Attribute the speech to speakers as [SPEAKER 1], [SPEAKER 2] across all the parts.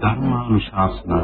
[SPEAKER 1] ධර්මානුශාසනා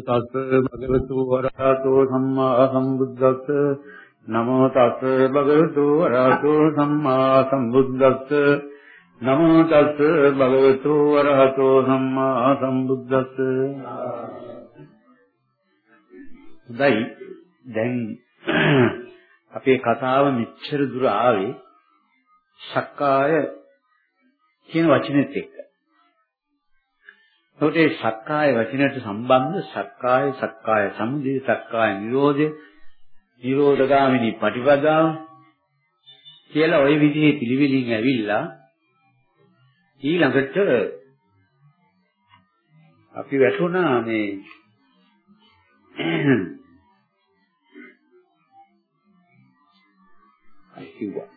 [SPEAKER 2] තස් භගවතු වරහතෝ සම්මා සම්බුද්දස්ස. නමෝ තස් භගවතු වරහතෝ සම්මා සම්බුද්දස්ස. නමෝ තස් භගවතු වරහතෝ සම්මා සම්බුද්දස්ස. හොඳයි. දැන් අපේ කතාව මෙච්චර දුර ආවේ සක්කාය කියන වචනේත් එක්ක. එතකොට මේ සක්කාය වචනයට සම්බන්ධ සක්කාය සක්කාය සමුදය සක්කාය නිරෝධය නිරෝධගාමිනී පටිපදාව කියලා ওই විදිහේ පිළිවිලින් ඇවිල්ලා ඊළඟට අපි වැටුණා මේ අයි කිව්වා.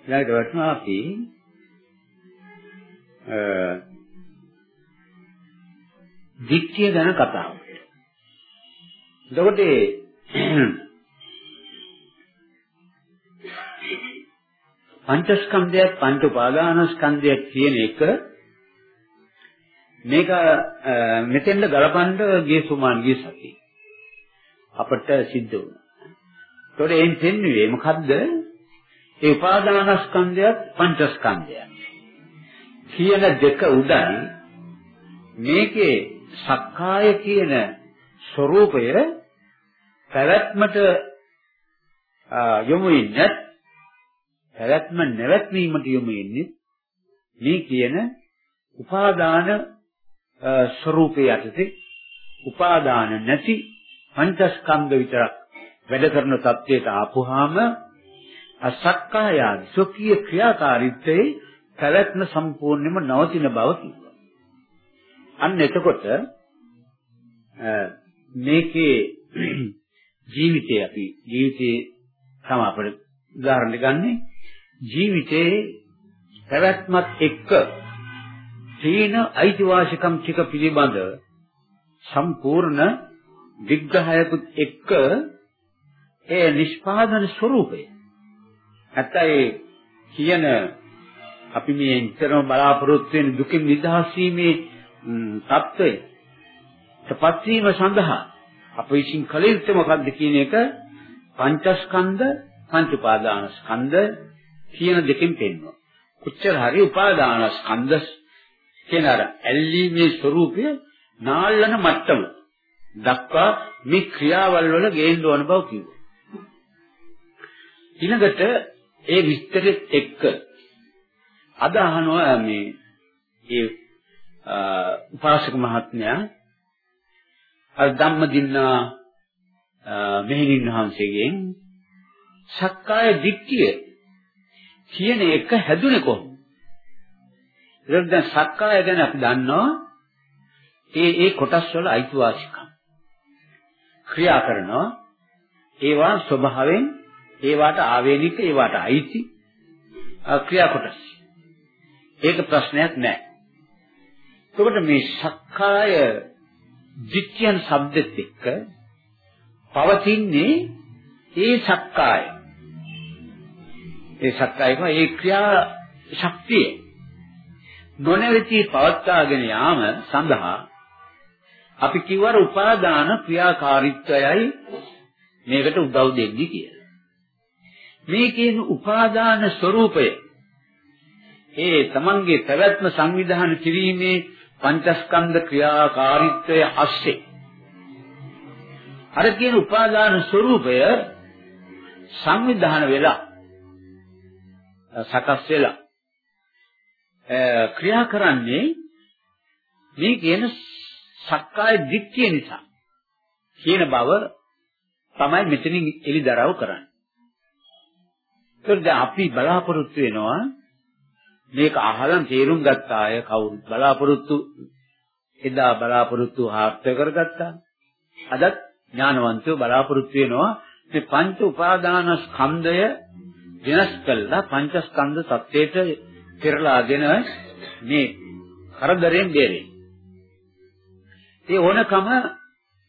[SPEAKER 2] ඊළඟට වැටුණා අපි දික්තිය ගැන කතාව. එතකොට පංචස්කන්ධයත් පංච උපාදානස්කන්ධයත් කියන එක මේක මෙතෙන්ද ගලපන්න ගිය සුමාන් ගිය සතිය අපට සිද්ධ වුණා. ඒතකොට එයින් තෙන්නුවේ මොකද්ද? ඒ උපාදානස්කන්ධයත් පංචස්කන්ධයත් කියන දෙක උඩයි මේකේ සක්කාය කියන ස්වરૂපය පැවැත්මට යොමු ඉන්නේ පැවැත්ම නැවැත්වීමට යොමු ඉන්නේ මේ කියන උපාදාන ස්වરૂපය යටතේ උපාදාන නැති පංචස්කන්ධ විතරක් වැඩ කරන තත්ත්වයට ආපුවාම අසක්කාය සොකීය ක්‍රියාකාරීත්වයේ පැවැත්ම සම්පූර්ණයෙන්ම නවතින බව කිව්වා. අන්න එතකොට මේකේ ජීවිතේ අපි ජීවිතේ තම අපිට උදාහරණ ගන්නෙ. ජීවිතේ පැවැත්මත් එක්ක තීන අයිතිවාසිකම් ටික පිළිබඳ සම්පූර්ණ විග්‍රහයකුත් එක්ක ඒ නිෂ්පාදන ස්වરૂපය ඇත්තයි කියන අපි මේ නිතරම බලාපොරොත්තු වෙන දුකින් නිදහස් වීමේ தত্ত্বයටපත් වීම සඳහා අප විසින් කළ යුත්තේ මොකක්ද කියන එක පංචස්කන්ධ පංච උපාදානස්කන්ධ කියන දෙකෙන් පෙන්වනවා. කොච්චර හරි උපාදානස්කන්ධ කියන අර ඇල්ලීමේ ස්වરૂපය නාල්ලන මට්ටම දක්වා මේ ක්‍රියාවල් වල ගේන්න ඕන බව කිව්වා. ඊළඟට ඒ විස්තරෙත් එක්ක අදහනවා මේ ඒ උපාසක මහත්මයා අර ධම්මදින්නා මෙහෙණින් වහන්සේගෙන් සක්කාය දිට්ඨිය කියන එක හැදුනේ කොහොමද? ඒක දැන් සක්කාය ගැන අපි දන්නවා ඒ ඒ කොටස් වල අයිතිවාසිකම් ක්‍රියා කරනවා ඒවා ස්වභාවයෙන් ඒවට ආවේනික ඒවට අයිති ක්‍රියා කොටස්. ඒක ප්‍රශ්නයක් නෑ. එතකොට මේ සක්කාය දිට්ඨියන් શબ્දෙත් එක්ක පවතින්නේ ඒ සක්කාය. ඒ සක්කායම ඒ ක්‍රියා ශක්තිය නොනවති පවත්වාගෙන යාම සඳහා අපි කිව්වර උපාදාන ක්‍රියාකාරීත්වයයි මේකට උදව් දෙන්නේ කියලා. මේකේ උපාදාන ස්වરૂපය ඒ තමන්ගේ පැවැත්ම සංවිධානය කිරීමේ පංචස්කන්ධ ක්‍රියාකාරීත්වය අස්සේ අර කියන උපාදාන ස්වરૂපය සංවිධාන වෙලා සකස් වෙලා ක්‍රියා කරන්නේ මේ කියන සක්කාය දිට්ඨිය නිසා කියන බව තමයි මෙතනින් එලිදරව් කරන්නේ. ඒකද අපි බලාපොරොත්තු වෙනවා මේක අහලන් තේරුම් ගත්ත අය කවුරුත් බලාපොරොත්තු එදා බලාපොරොත්තු හාර්ථ කරගත්තා. අදත් ඥානවන්තයෝ බලාපොරොත්තු වෙනවා මේ පංච උපාදාන ස්කන්ධය වෙනස් කළා පංචස්කන්ධ සත්‍යයට පෙරලාගෙන මේ කරදරෙන් බේරෙන්න. ඒ ඕනකම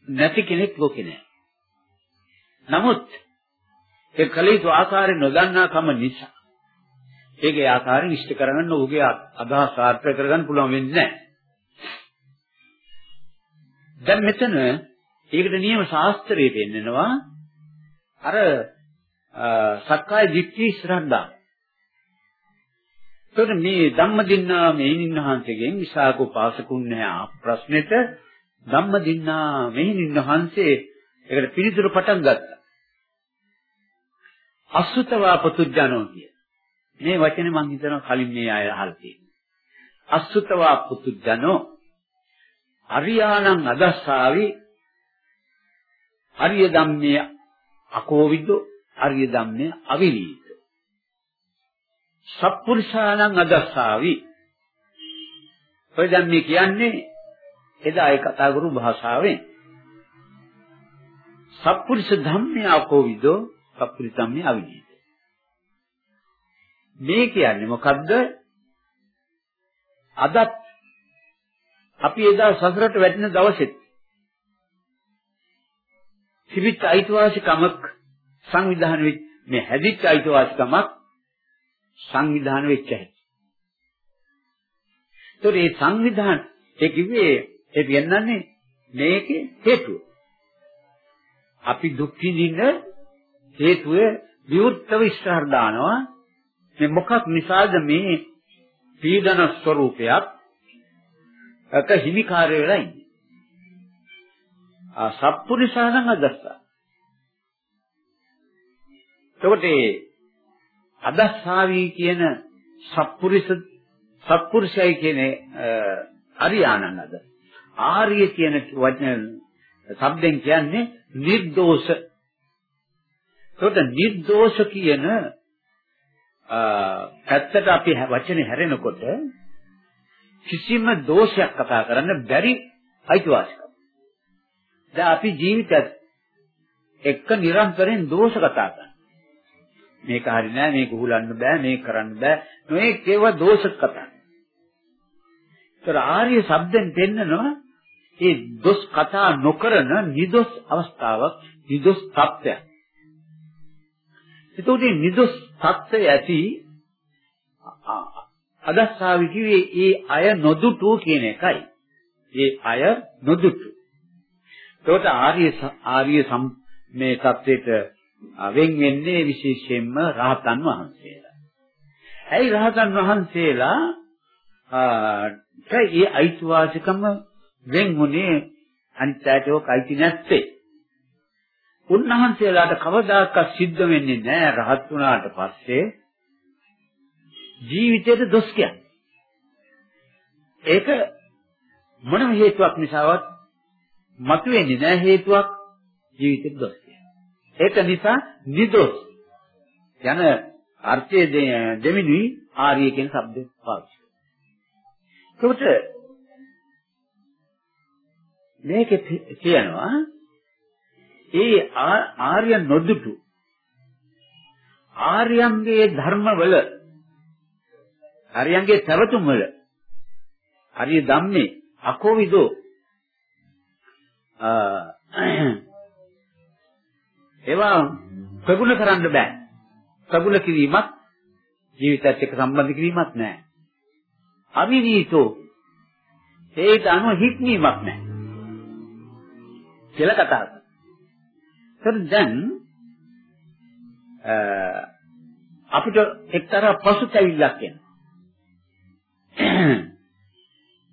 [SPEAKER 2] නැති කෙනෙක් ලෝකේ නැහැ. නමුත් ඒ කලිත ආකාරය නොදන්නාකම නිසා ඒකේ ආකාරයෙන් ඉෂ්ට කරගන්න ඔහුගේ අදහස් සාර්ථක කරගන්න පුළුවන් වෙන්නේ නැහැ. දැන් මෙතන ඒකට නියම ශාස්ත්‍රයේ පෙන්නනවා අර සක්කාය දිට්ඨි ශ්‍රද්ධා. ඒතකොට මේ ධම්මදින්නා මෙහිණින් වහන්සේගෙන් විසාක උපාසකුන් නැහැ ප්‍රශ්නෙට ධම්මදින්නා මෙහිණින් වහන්සේ ඒකට පිළිතුරු පටන් ගත්තා. අසුතවා පුතුජනෝ කිය. මේ වචනේ මම හිතනවා කලින් මේ අය අහලා තියෙනවා. අසුතවා පුතුජනෝ අරියාණං අදස්සාවි අරිය ධම්මේ අකෝවිදෝ අරිය ධම්මේ අවිනීත. සත්පුරුෂාණං අදස්සාවි. ඔය දැන් මේ කියන්නේ එදා ඒ කතා කරු භාෂාවෙන්. සත්පුරුෂ ධම්මේ අකෝවිදෝ සත්පුරුෂ ධම්මේ අවිනීත. මේ කියන්නේ මොකද්ද අදත් අපි එදා සසරට වැටෙන දවසෙත් තිබිච්ච අයිතිවාසිකමක් සංවිධානය වෙච්ච මේ හැදිච්ච අයිතිවාසිකමක් සංවිධානය වෙච්ච හැටි. ඒතකොට මේ සංවිධාන ඒ කිව්වේ ඒ කියන්නේ මේකේ හේතුව. අපි දුක් විඳින්න හේතුව විවුර්තව ඉස්සරහ දානවා මේ මොකක් නිසාද මේ පීඩන ස්වરૂපයක් අක හිමිකාරය වෙලා ඉන්නේ. ආ සප්පුරිසානං අදස්ස. එතකොට අදස්සාවී කියන සප්පුරිස සප්පුරුෂයයි කියන්නේ අරියාණන් අද. ආර්ය කියන වචන શબ્දෙන් කියන්නේ නිර්දෝෂ. එතකොට නිර්දෝෂ කියන පැත්තට අපි වචනේ හැරෙනකොට කිසිම දෝෂයක් කතා කරන්න බැරි අයිතිවාසිකම්. දැන් අපි ජීවිතයත් එක්ක නිරන්තරයෙන් දෝෂ කතා කරනවා. මේක හරි නෑ මේක උහුලන්න බෑ මේක කරන්න බෑ මේ කේව දෝෂ කතා. ඒතර ආර්ය શબ્දෙන් දෙන්නනවා ඒ දොස් කතා නොකරන නිදොස් අවස්ථාවක් නිදොස් තත්ත්වයක්. එතකොට නිදොස් සත්‍යය ඇති අදස්සාවි කිව්වේ ඒ අය නොදුටු කියන එකයි. ඒ අය නොදුටු. එතකොට ආර්ය ආර්ය සම් මේ தത്വෙට වෙන් වෙන්නේ විශේෂයෙන්ම රහතන් වහන්සේලා. ඇයි රහතන් වහන්සේලා ඒ අයිතිවාසිකම වෙන් වුණේ අනිත්‍යයට අයිති නැත්තේ? උන්වහන්සේලාට කවදාකවත් සිද්ධ වෙන්නේ නැහැ රහත් වුණාට පස්සේ ජීවිතේට දොස් කියන්නේ. ඒක මොනම හේතුවක් නිසාවත් මතුවෙන්නේ නැහැ හේතුවක් ජීවිතේට දොස් කියන්නේ. ඒක නිසා නිදොස් යන අර්ථයේ දෙමිනුයි ආර්ය කියන શબ્දය පාවිච්චි කරනවා. ඒකට මේකේ කියනවා ඒ ආර්ය නොදුටු. ආර්යයන්ගේ ධර්මවල ආර්යයන්ගේ පැවතුම් වල ආර්ය ධම්මේ අකෝවිදෝ ඒවා ප්‍රගුණ කරන්න බෑ. ප්‍රගුණ කිරීමක් ජීවිතයත් එක්ක සම්බන්ධ කිරීමක් නෑ. අවිනීතෝ. ඒට අනුව හික්මීමක් නෑ. කියලා කතා කරනවා. ඒත් දැන් අපිට එක්තරා පසුතැවිල්ලක් එනවා.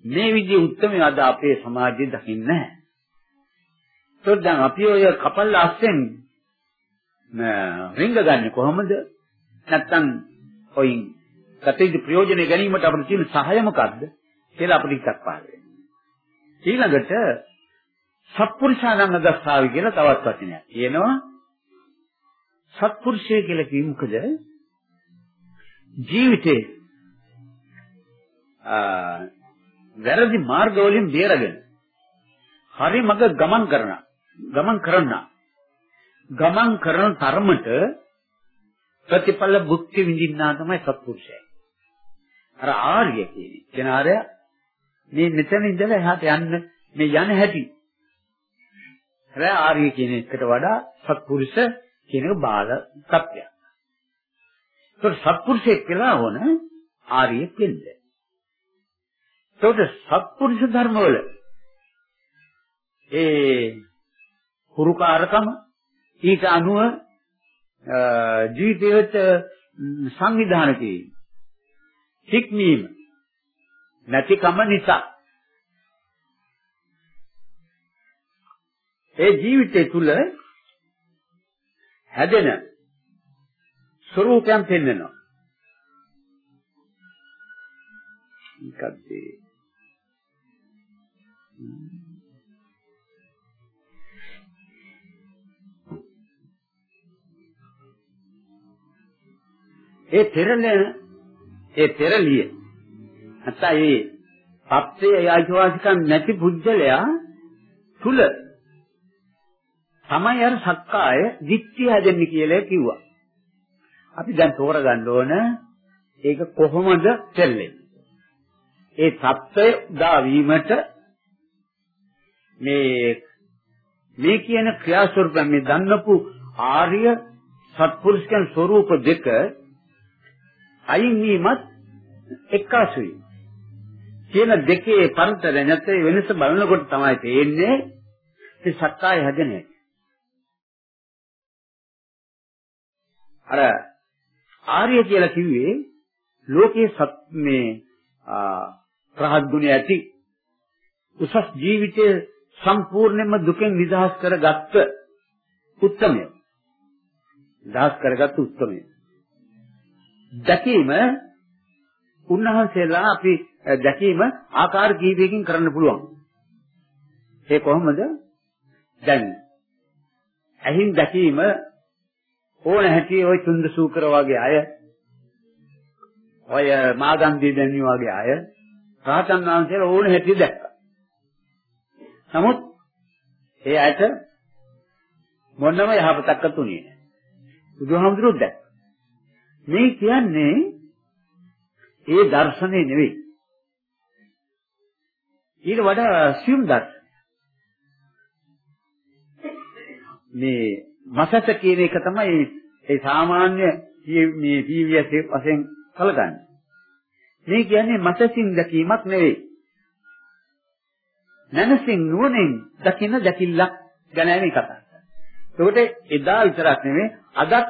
[SPEAKER 2] මේ විදිහේ උත්තරම අද අපේ සමාජයේ දකින්නේ නැහැ. ඒත් දැන් අපි ඔය කපල් අස්සෙන් රිංග ගන්න කොහොමද? නැත්තම් ඔයින් කටේදී ප්‍රයෝජන ගැනීමට අපිට තියෙන සහාය මොකද්ද කියලා අපිට ටිකක් පහල වෙනවා. ඊළඟට සත්පුරුෂානංග දස්සාවි කියලා තවත් වචනයක්. කියනවා සත්පුරුෂය කියලා කිව්ව මොකද? ජීවිතේ වැරදි මාර්ග වලින් බේරගෙන හරි මඟ ගමන් කරන ගමන් කරන්න ගමන් කරන තරමට ප්‍රතිඵල භුක්ති විඳින්නා තමයි සත්පුරුෂය. අර ආර්ය කියන්නේ. කෙනාරය මේ මෙතන ඉඳලා එහාට යන්න මේ යන හැටි. හැබැයි ආර්ය කියන එකට වඩා සත්පුරුෂ කියන එක බාල සත්‍යයක්. ඒත් සත්පුරුෂයෙක් කියලා ඕන ආර්යෙක් වෙන්න. ඒකට සත්පුරුෂ ධර්මවල ඒ හුරුකාරකම ඊට අනුව ජීවිතයට සංවිධානය කිරීම. හික්මීම නැතිකම නිසා ඒ ජීවිතය තුල හැදෙන ස්වરૂපයන් පෙන්වනවා. මොකක්ද? ඒ පෙරලෙන ඒ පෙරලිය නැත්නම් ඒ පත්‍රයේ අයිතිවාසිකම් නැති පුජ්‍යලයා තුල තමයි අර සක්කාය දික්තිය හැදෙන්නේ කියලා කිව්වා. අපි දැන් තෝරගන්න ඕන ඒක කොහොමද දෙල්ලෙන්නේ. ඒ தත්ත්වය උදා වීමට මේ මේ කියන ක්‍රියාස්වරූපයන් මේ දන්නපු ආර්ය සත්පුරුෂයන් ස්වરૂප දෙක අයින් වීමත් එක්කාසුයි. කියන දෙකේ පරතර නැත්නම් වෙනස බලනකොට තමයි තේන්නේ මේ සක්කාය හැදෙන්නේ. අර ආර්ය කියලා කිව්වේ ලෝකයේ සත් මේ රහත් ගුණ ඇති උසස් ජීවිතය සම්පූර්ණයෙන්ම දුකෙන් නිදහස් කරගත්ත උත්තමය. නිදහස් කරගත්ත උත්තමය. දැකීම උන්වහන්සේලා අපි දැකීම ආකාර කීපයකින් කරන්න පුළුවන්. ඒ කොහොමද? දැන් ඇහින් දැකීම ඕන හැටි ওই තුන්ද සූකර වගේ අය ඔය මාගන්දී දැන්නි වගේ අය රාතන් වහන්සේලා ඕන හැටි දැක්කා. නමුත් ඒ ඇයට මොනම යහපතක්වත් උනේ නැහැ. බුදුහාමුදුරුවෝ දැක්කා. මේ කියන්නේ ඒ දර්ශනේ නෙවෙයි. ඊට වඩා සියුම් දර්ශන. මේ මසත කියන එක තමයි ඒ සාමාන්‍ය මේ PVS වශයෙන් කලගන්නේ. මේ කියන්නේ මසසින් දැකීමක් නෙවෙයි. මනසින් නුවණින් දකින දැකිල්ලක් ගැන මේ කතා කරන්නේ. ඒකට එදා විතරක් නෙවෙයි අදත්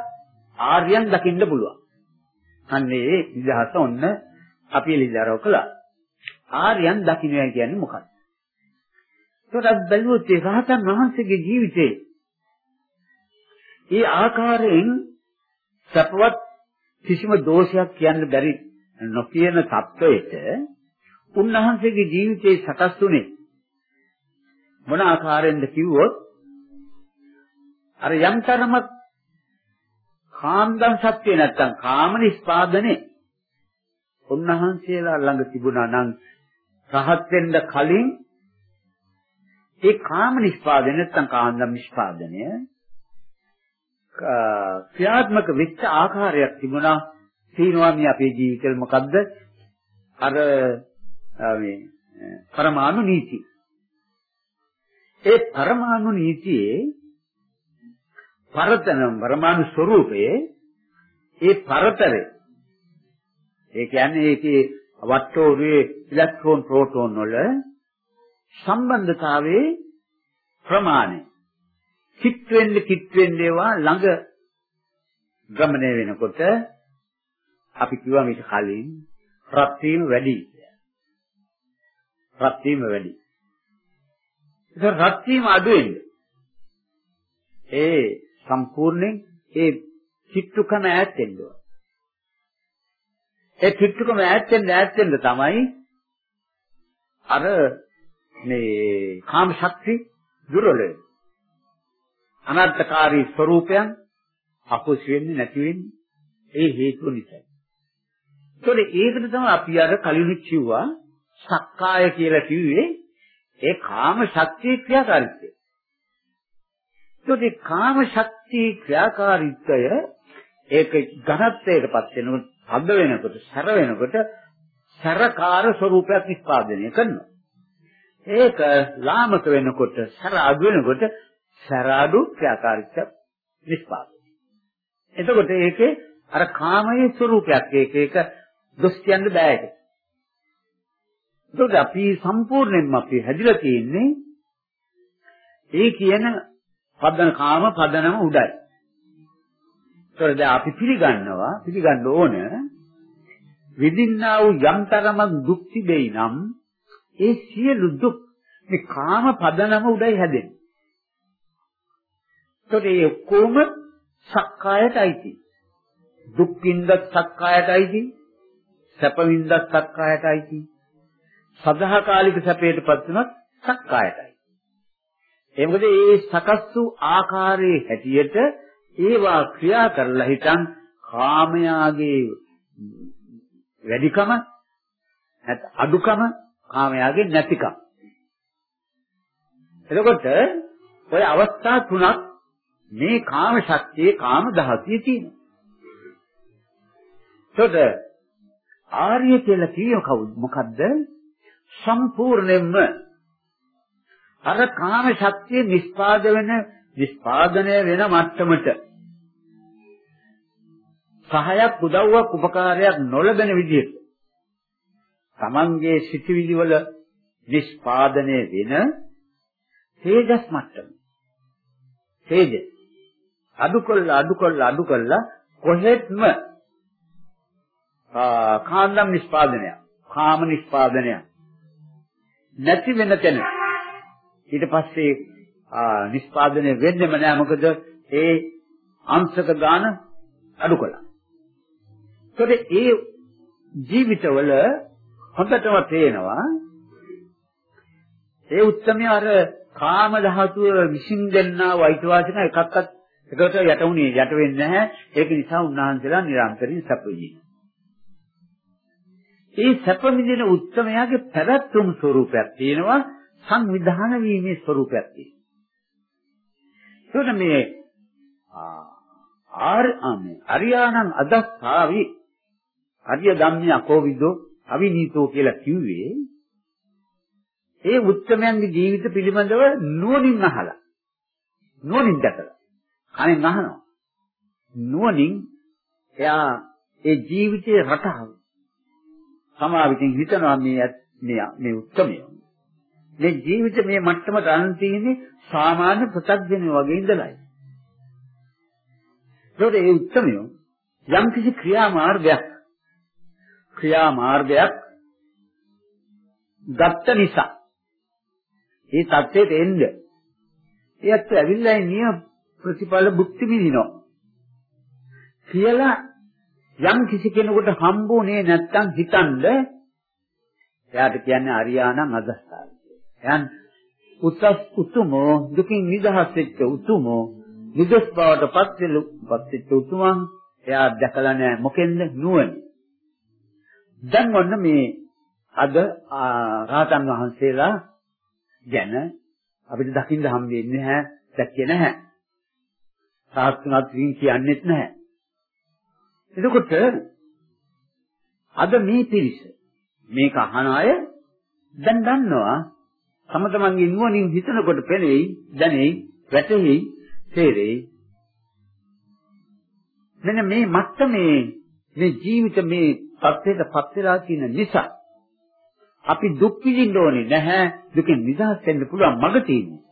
[SPEAKER 2] ආර්යයන් දකින්න පුළුවන්. අන්නේ නිදහස ඔන්න අපි එළිදරව් කළා. ආර්යයන් දකින්නයි කියන්නේ මොකක්ද? ඒකට බැලුවොත් ඒ රහතන් වහන්සේගේ ජීවිතේ ඒ ආකාරයෙන් සපවත් කිසිම දෝෂයක් කියන්න බැරි නොකියන தත්වයට උන්වහන්සේගේ ජීවිතේ සකස් වුනේ මොන ආකාරයෙන්ද කිව්වොත් අර යම් තරමක් කාන්දම් සත්‍ය නැත්තම් කාම නිස්පාදනේ උන්වහන්සේලා ළඟ තිබුණා නම් රහත් වෙන්න කලින් ඒ කාම නිස්පාදනය නැත්තම් කාන්දම් නිස්පාදනය ක්‍රියාත්මක වෙච්ච ආකාරයක් තිබුණා. තියෙනවා මේ අපේ ජීවිතේ මොකද්ද? අර මේ පරමාණු නීති ඒ පරමාණු නීතියේ පරතනම් පරමාණු ස්වરૂපයේ ඒ පරතරේ ඒ කියන්නේ ඒකේ වට්ටෝරුවේ ඉලෙක්ට්‍රෝන ප්‍රෝටෝන වල සම්බන්ධතාවයේ ප්‍රමාණය. කිත් වෙන්න කිත් වෙන්න ඒවා ළඟ ගමනය වෙනකොට අපි කිව්වා මේක කලින් රත් වීම වැඩි රත් වීම වැඩි ඒක රත් වීම අඩු වෙන්නේ ඒ සම්පූර්ණයෙන් ඒ චිත්තුකම ඈත් වෙන්න ඕන. ඒ චිත්තුකම ඈත් වෙන්න ඈත් වෙන්න තමයි අර මේ කාම ශක්ති දුර්වල වෙන්නේ. අනර්ථකාරී ස්වરૂපයන් අපොස් වෙන්නේ නැති වෙන්නේ ඒ හේතුව නිසා. ඒතකොට ඒකට තමයි අපි අර කලින් කිව්වා සක්කාය කියලා කිව්වේ ඒ කාම ශක්තිය ක්‍රියාකාරීත්වය. ඒකේ කාම ශක්තිය ක්‍රියාකාරීත්වය ඒක ඝනත්වයටපත් වෙනකොට හද වෙනකොට සැර වෙනකොට සැරකාර ස්වરૂපයක් නිස්පාදනය කරනවා. ඒක ලාමක වෙනකොට සැර අඩු වෙනකොට සැර අඩු ක්‍රියාකාරීත්වයක් නිස්පාදනය. එතකොට ඒකේ අර කාමයේ ස්වરૂපයක් ඒක ඒක දොස් කියන්න බෑ ඒක. ඒකද අපි සම්පූර්ණයෙන්ම අපි හැදිලා තියෙන්නේ ඒ කියන පදන කාම පදනම උඩයි. ඒකද අපි පිළිගන්නවා පිළිගන්න ඕන විඳින්නා වූ යම් තරමක් දුක් තිබෙයි නම් ඒ සියලු දුක් මේ කාම පදනම උඩයි හැදෙන්නේ. ඒකට ඒ ඔක්කොම සක්කායට අයිති. දුක් විඳත් සක්කායට අයිති. සැප විඳත් සක්කායට අයිති. සදාකාලික සැපයටපත් වුණත් සක්කායටයි. ඒ මොකද මේ සකස් වූ ආකාරයේ හැටියට ඒවා ක්‍රියා කරලා හිටන් කාමයාගේ වැඩිකම නැත් අඩුකම කාමයාගේ නැතිකම. එතකොට ඔය අවස්ථා තුනක් මේ කාම ශක්තියේ කාම දහසිය තියෙනවා. එතකොට ආර්ය කියලා කියව කවුද? මොකද්ද? සම්පූර්ණයෙන්ම අර කාම ශක්තිය නිස්පාද වෙන නිස්පාදනය වෙන මට්ටමට සහයක් උදව්වක් උපකාරයක් නොලබන විදිහට තමන්ගේ සිටිවිලි වල නිස්පාදනය වෙන තේජස් මට්ටම තේජ අඩු කළ අඩු කළ අඩු කළ. කොහෙත්ම කාන්දම් නිස්පාදනය කාම නිස්පාදනය නැති වෙන තැන. ඊට පස්සේ නිස්පාදනය වෙන්නෙම නෑ. මොකද ඒ අංශක ගාන අඩු කළා. ඒකද ඒ ජීවිතවල හොඳටම පේනවා ඒ උත්තරමය අර කාම ධාතුව විසින් දෙන්නා වෛද්‍යවාචන එකක්වත් එකට යටුනේ යට වෙන්නේ නැහැ. ඒක නිසා උන්වහන්සේලා නිරන්තරයෙන් සැප විඳිනවා. ඒ සැප විඳින උත්තරමයාගේ පැවැත්ම ස්වરૂපයක් තියෙනවා. සංවිධාන වීමේ ස්වરૂපයක් තියෙනවා. ඒකට මේ ආර්යමේ අරියාණං අදස්සාවි. අරිය ධම්මිය අකෝවිදෝ අවිනීතෝ කියලා කිව්වේ ඒ උත්තරමයන්ගේ ජීවිත පිළිබඳව නුවණින් අහලා. නුවණින් දැකලා. කනෙන් අහනවා. නුවණින් එයා ඒ ජීවිතයේ රටාව. සමාවිතින් හිතනවා මේ මේ මේ උත්තරමය මේ ජීවිත මේ මට්ටමට අරන් තියෙන්නේ සාමාන්‍ය ප්‍රත්‍යඥය වගේ ඉඳලායි. ඒකට ඒ උත්තරමය යම් කිසි ක්‍රියා මාර්ගයක් ක්‍රියා මාර්ගයක් ගත්ත නිසා ඒ தත්ත්වයට එන්න. ඒත් ඇවිල්ලා නිය ප්‍රතිඵල භුක්ති විඳිනවා කියලා යම් කිසි කෙනෙකුට හම්බුනේ නැත්තම් හිතනද එයාට කියන්නේ අරියාණං අදස්සාවි. එයන් උත්සස් උතුමෝ දුකින් නිදහස් වෙච්ච උතුමෝ නිදස් බවට පත් වෙච්ච උතුමන් එයා දැකලා නැහැ මොකෙන්ද නුවණ. දැන් ඔන්න මේ අද රාතන් වහන්සේලා ගැන අපිට දකින්න හම්බෙන්නේ නැහැ දැක්කේ නැහැ. සාස්ත්‍රණත් කියන්නේත් නැහැ. එතකොට අද මේ පිරිස මේක අහන අය දැන් දන්නවා තම තමන්ගේ නුවණින් හිතනකොට පෙනෙයි දැනෙයි වැටෙයි තේරෙයි මෙන්න මේ මත්තමේ මේ ජීවිත මේ තත්ත්වයටපත් වෙලා තියෙන නිසා අපි දුක් විඳින්න ඕනේ නැහැ දුකෙන් නිදහස් වෙන්න පුළුවන් මඟ තියෙනවා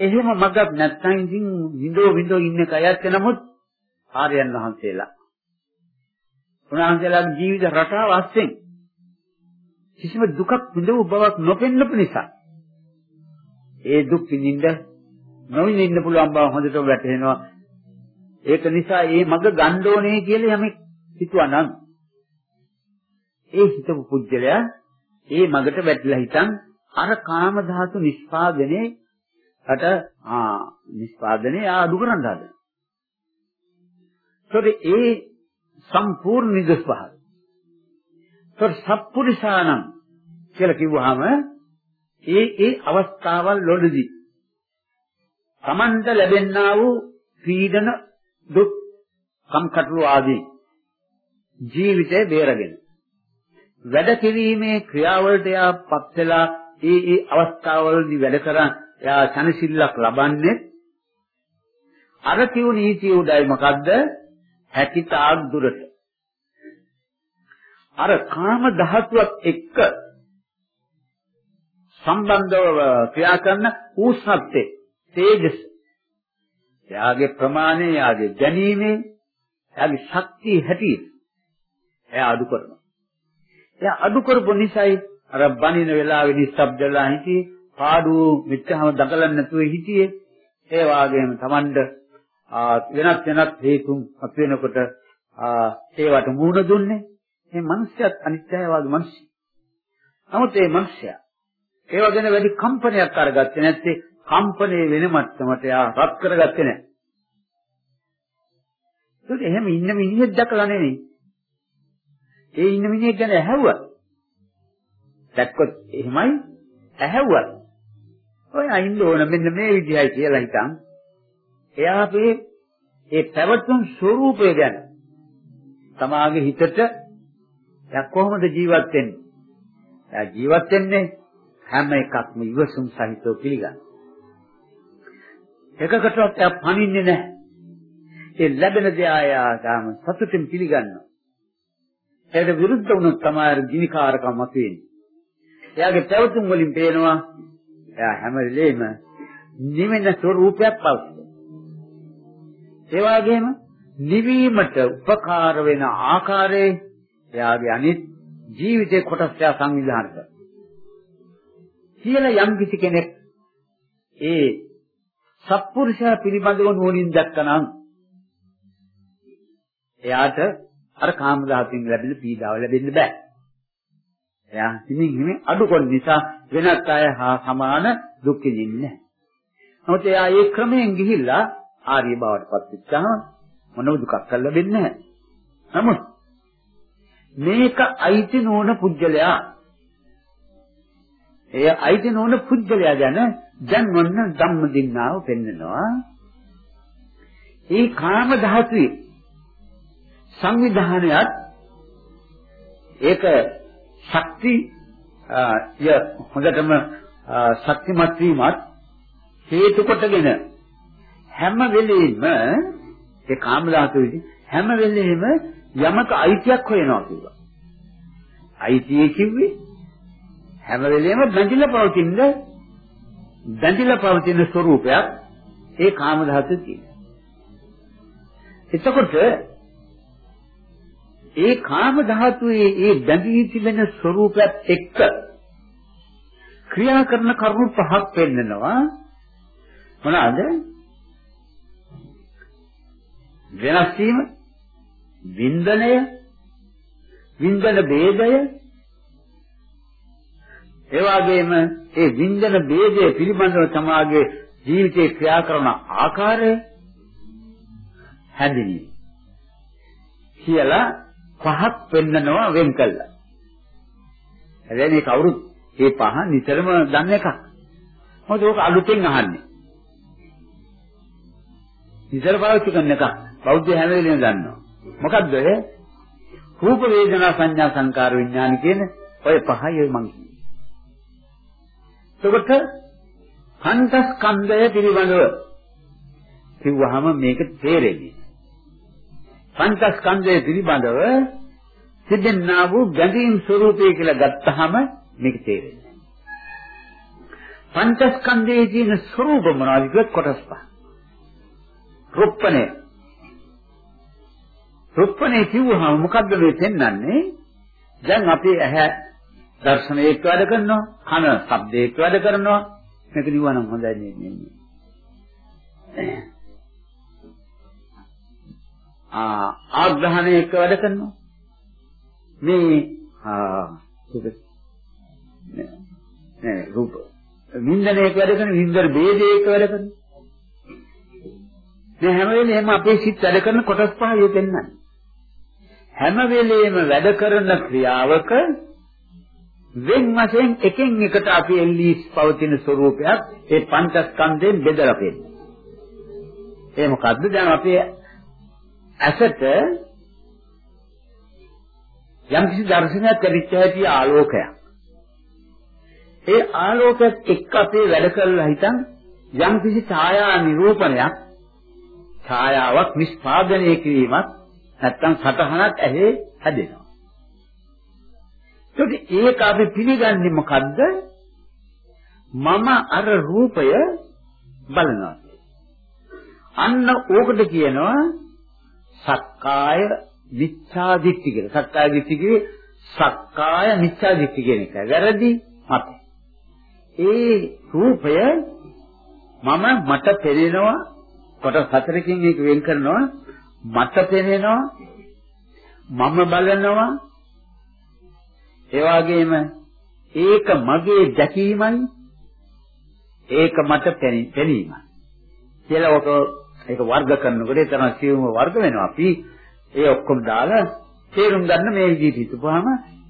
[SPEAKER 2] එහෙම මඟක් නැත්නම් ඉතින් විඳෝ විඳෝ ඉන්න කයත් නමුත් ආර්යයන් වහන්සේලා උන්වහන්සේලාගේ ජීවිත රටාව අස්සෙන් කිසිම දුකක් විඳව බවක් නොපෙන්නපු නිසා ඒ දුක් විඳින්න නොවින ඉන්න පුළුවන් බව හොඳටම වැටහෙනවා. ඒක නිසා මේ මග ගන්න ඕනේ කියලා යමෙක් හිතුවා නම් ඒ හිතපු පුජ්‍යලයා ඒ මගට වැටිලා හිටන් අර කාම ධාතු නිස්පාදනයේ අට ආ නිස්පාදනයේ ආ අඩු කරන්න හදන. ඒ සම්පූර්ණ නිදස් පහල. ඒත් සත්පුරුෂානම් කියලා කිව්වහම ඒ ඒ අවස්ථාවල් වලදී Tamanta ලැබෙන්නා වූ පීඩන දුක් කම්කටොළු ආදී ජීවිතේ බේරගෙන වැඩ කිරීමේ ක්‍රියාවලට යාපත් වෙලා ඒ ඒ අවස්ථාවවලදී වැඩ කරන් එයා ශනසිල්ලක් ලබන්නේ අර කිව් නීතිය උඩයි. මොකද්ද? හැකිතාක් දුරට. අර කාම ධාතුවත් එක්ක සම්බන්ධව ක්‍රියා කරන ඌෂ්ණත්වයේ තේජස්. එයාගේ ප්‍රමාණය එයාගේ දැනීමේ එයාගේ ශක්තිය හැටියට එයා අඩු කරනවා. එයා අඩු කරපු නිසායි අර බණින වෙලාවේ නිස්සබ්දලා හිටියේ. පාඩු මෙච්චරම දඟලන්න නැතුව හිටියේ ඒ වාගේම Tamand වෙනත් වෙනත් හේතුන් අත් වෙනකොට ඒවට මූණ දුන්නේ මේ මිනිස්සයත් අනිත්‍යය වගේ මිනිස්සු. නමුත් මේ මිනිස්සයා ඒව ගැන වැඩි කම්පනයක් අරගත්තේ නැත්තේ කම්පණය වෙන මට්ටමට යා රත් කරගත්තේ නැහැ. ඒක එහෙම ඉන්න මිනිහෙක් දැකලා නෙවෙයි. ඒ ඉන්න මිනිහෙක් ගැන ඇහැව්වා. දැක්කොත් එහෙමයි ඇහැව්වා. ඔය අයින්න ඕන මෙන්න මේ විදිහයි කියලා හිතන් එයා අපේ ඒ පැවතුම් ස්වરૂපය ගැන තමාගේ හිතට එයා කොහොමද ජීවත් වෙන්නේ? එයා ජීවත් වෙන්නේ හැම එකක්ම ඉවසුම් සහිතව පිළිගන්න. එකකටවත් එයා පණින්නේ නැහැ. ඒ ලැබෙන දේ ආයාම සතුටින් පිළිගන්නවා. ඒකට විරුද්ධ වුණොත් තමයි ගිනිකාරකම මතුවෙන්නේ. එයාගේ පැවතුම් වලින් පේනවා එයා හැම වෙලේම නිවෙන ස්වરૂපයක් පවතින. ඒ වගේම නිවීමට උපකාර වෙන ආකාරයේ එයාගේ අනිත් ජීවිතේ කොටස් එයා සංවිධානය කරනවා. කියලා යම් කිසි කෙනෙක් ඒ සත්පුරුෂයා පිළිබඳව නුවණින් දැක්කනම් එයාට අර කාම ධාතුන් ලැබෙන පීඩාව ලැබෙන්න බෑ. එයා හිමින් හිමින් අඩු කොන් නිසා වෙනත් අය හා සමාන දුක් විඳින්නේ නැහැ. නමුත් එයා ඒ ක්‍රමයෙන් ගිහිල්ලා ආර්ය බවට පත් වෙච්චාම මොනම දුකක් ලැබෙන්නේ නැහැ. නමුත් මේක අයිති නොවන පුජ්‍යලයා එය අයිති නොවන පුජ්‍යලයා ගැන දැන් මොන්න ධම්ම දින්නාව පෙන්නනවා ඒ කාම ධාතුවේ සංවිධානයත් ඒක ශක්ති ය හොඳටම ශක්තිමත් වීමත් හේතු කොටගෙන හැම වෙලෙම ඒ කාම ධාතුවේ හැම වෙලෙම යමක අයිතියක් හොයනවා කිව්වා. අයිතිය කිව්වේ හැම වෙලෙම බැඳිලා පවතින බැඳිලා පවතින ස්වરૂපයක් ඒ කාම ධාතුවේ තියෙනවා. එතකොට ඒ කාම ධාතුවේ ඒ බැඳී තිබෙන ස්වરૂපයත් එක්ක ක්‍රියා කරන කරුණු පහක් පෙන්නනවා. මොනවාද? වෙනස් වීම වින්දනය වින්දන ભેදය. ඒ වගේම ඒ වින්දන ભેදය පිළිබඳව තමාගේ ජීවිතේ ක්‍රියා කරන ආකාරය හැඳිනීම කියලා පහක් පෙන්නනවා වෙන් කළා. හැබැයි මේ කවුරුත් මේ පහ නිතරම දන්න එකක්. මොකද ඕක අලුතෙන් අහන්නේ. නිතර පාවිච්චි කරන එකක්. බෞද්ධ හැම වෙලේම දන්නවා. මොකද්ද ඒ? රූප වේදනා සංඥා සංකාර විඥාන කියන ඔය පහයි මං කියන්නේ. එතකොට පංචස්කන්ධය පිළිබඳව කිව්වහම මේක තේරෙන්නේ. පංචස්කන්ධය පිළිබඳව සිදෙන්නා වූ ගැඹීම් ස්වરૂපය කියලා ගත්තාම මේක තේරෙන්නේ. පංචස්කන්ධයේ තියෙන ස්වરૂප මොනවද කියලා කොටස් පහ. රුප්පණය රුප්පණේ කිව්වහම මොකද්ද මේ පෙන්වන්නේ? දැන් අපි ඇහැ දර්ශනයේත් වැඩ කරනවා, කන ශබ්දයේත් වැඩ කරනවා. මේක නිවනම් හොඳයි නේ. ආග්‍රහණය එක වැඩ කරනවා. මේ ආ නෑ රූප. වින්දනයක වැඩ කරන වින්දර ભેදයක වැඩ කරන. මේ හැම වෙලේම අපේ සිත් වැඩ කරන කොටස් පහේ දෙන්නයි. හැම වෙලේම වැඩ කරන ක්‍රියාවක වෙන් වශයෙන් එකෙන් එකට අපි එල්ලී පවතින ස්වરૂපයක් ඒ පංචස්කන්ධයෙන් බෙදලා පෙන්නනවා. ඒ මොකද්ද? දැන් අපේ ඇසට යම් කිසි දර්ශනයක් ලැබිච්ච හැටි ආලෝකයක්. ඒ ආලෝකයක් එක්ක අපේ වැඩ කරලා හිතන් යම් කිසි ඡායා නිරූපණයක් ඡායාවක් නිෂ්පාදනය කිරීමක් නැත්තම් සතහනක් ඇහි හැදෙනවා. ඒකට ඒක අපි පිළිගන්නේ මොකද්ද? මම අර රූපය බලනවා. අන්න ඕකට කියනවා සක්කාය මිච්ඡා දිට්ඨි කියලා. සක්කාය දිට්ඨි කියේ සක්කාය මිච්ඡා දිට්ඨි කියන එක. වැරදි මත. ඒ රූපය මම මට පෙනෙනවා කොටස් හතරකින් මේක වෙන් කරනවා මට පෙනෙනවා මම බලනවා ඒ වගේම ඒක මගේ දැකීමයි ඒක මට පෙනීමයි කියලා ඔක ඒක වර්ග කරනකොට ඒ තරම් සියුම්ව වර්ග වෙනවා අපි ඒ ඔක්කොම දාලා තේරුම් ගන්න මේ විදිහට හිතපුවාම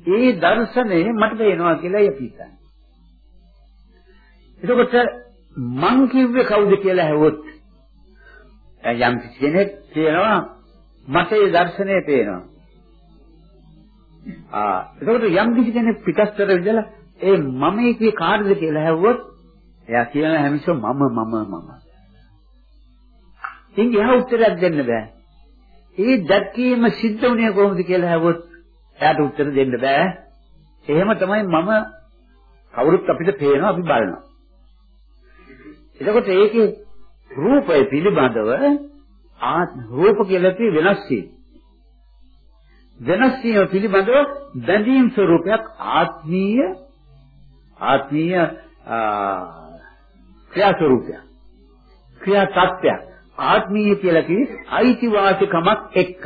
[SPEAKER 2] ඒ දර්ශනය මට පේනවා කියලා අපි හිතන්නේ. එතකොට මං කිව්වේ කවුද කියලා ඇහුවොත් යම් කෙනෙක් කියනවා මට ඒ දර්ශනය පේනවා. ආ එතකොට යම් කිසි කෙනෙක් පිටස්තර විදලා ඒ මම කියේ කාටද කියලා ඇහුවොත් එයා කියන හැමිෂෝ මම මම මම. ඉතින් එහා උත්තරයක් දෙන්න බෑ. ඒ දැක්කීම සිද්ධ වුණේ කොහොමද කියලා අහුවොත් එයාට උත්තර දෙන්න බෑ. එහෙම තමයි මම කවුරුත් අපිට පේනවා අපි බලනවා. එතකොට ඒකේ රූපය පිළිබඳව ආ රූප කියලා කිය වෙනස් වීම. වෙනස් වීම පිළිබඳව බැඳීම් ස්වરૂපයක් ආත්මීය ආත්මීය ක්‍රියා ස්වરૂපයක්. ක්‍රියා tattයක්. ආත්මීය කියලා කිව්වේ අයිතිවාසිකමක් එක්ක.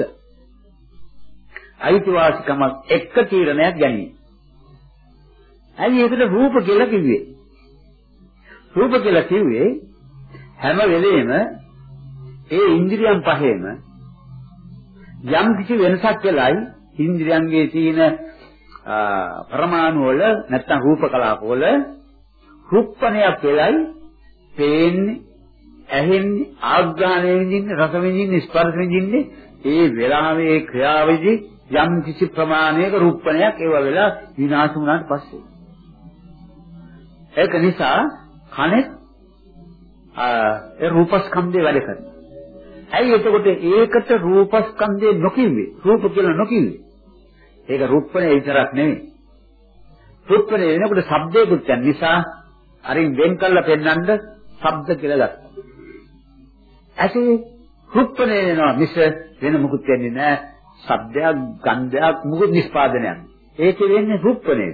[SPEAKER 2] අයිතිවාසිකමක් එක්ක තීරණයක් ගැනීම. ඇයි ඒකට රූප කියලා කිව්වේ? රූප කියලා කිව්වේ හැම වෙලෙම ඒ ඉන්ද්‍රියන් පහේම යම් කිසි වෙනසක් වෙලයි ඉන්ද්‍රියන්ගේ තියෙන පරමාණු වල නැත්තම් රූප කලාප වල රුප්පණයක් වෙලයි පේන්නේ ඇහෙන්නේ ආග්‍රහණය විඳින්නේ රස විඳින්නේ ස්පර්ශ විඳින්නේ ඒ වෙලාවේ ක්‍රියාවේදී යම් කිසි ප්‍රමාණයක රූපණයක් ඒව වෙලා විනාශ වුණාට පස්සේ ඒක නිසා කනේ ඒ රූපස්කන්ධය වැඩ කරනවා. ඇයි එතකොට ඒකට රූපස්කන්ධය නොකියුවේ? රූප කියලා නොකියුවේ. ඒක රූපණය විතරක් නෙමෙයි. රූපණය වෙනකොට ශබ්දයකුත් නිසා අරින් වෙන් කළා පෙන්වන්න ශබ්ද කියලා ගත්තා. ඇසේ රුප්පණය වෙනවා මිස වෙන මොකුත් වෙන්නේ නැහැ. ශබ්දයක්, ගන්ධයක් මොකුත් නිස්පාදනයක්. ඒකේ වෙන්නේ රුප්පණය.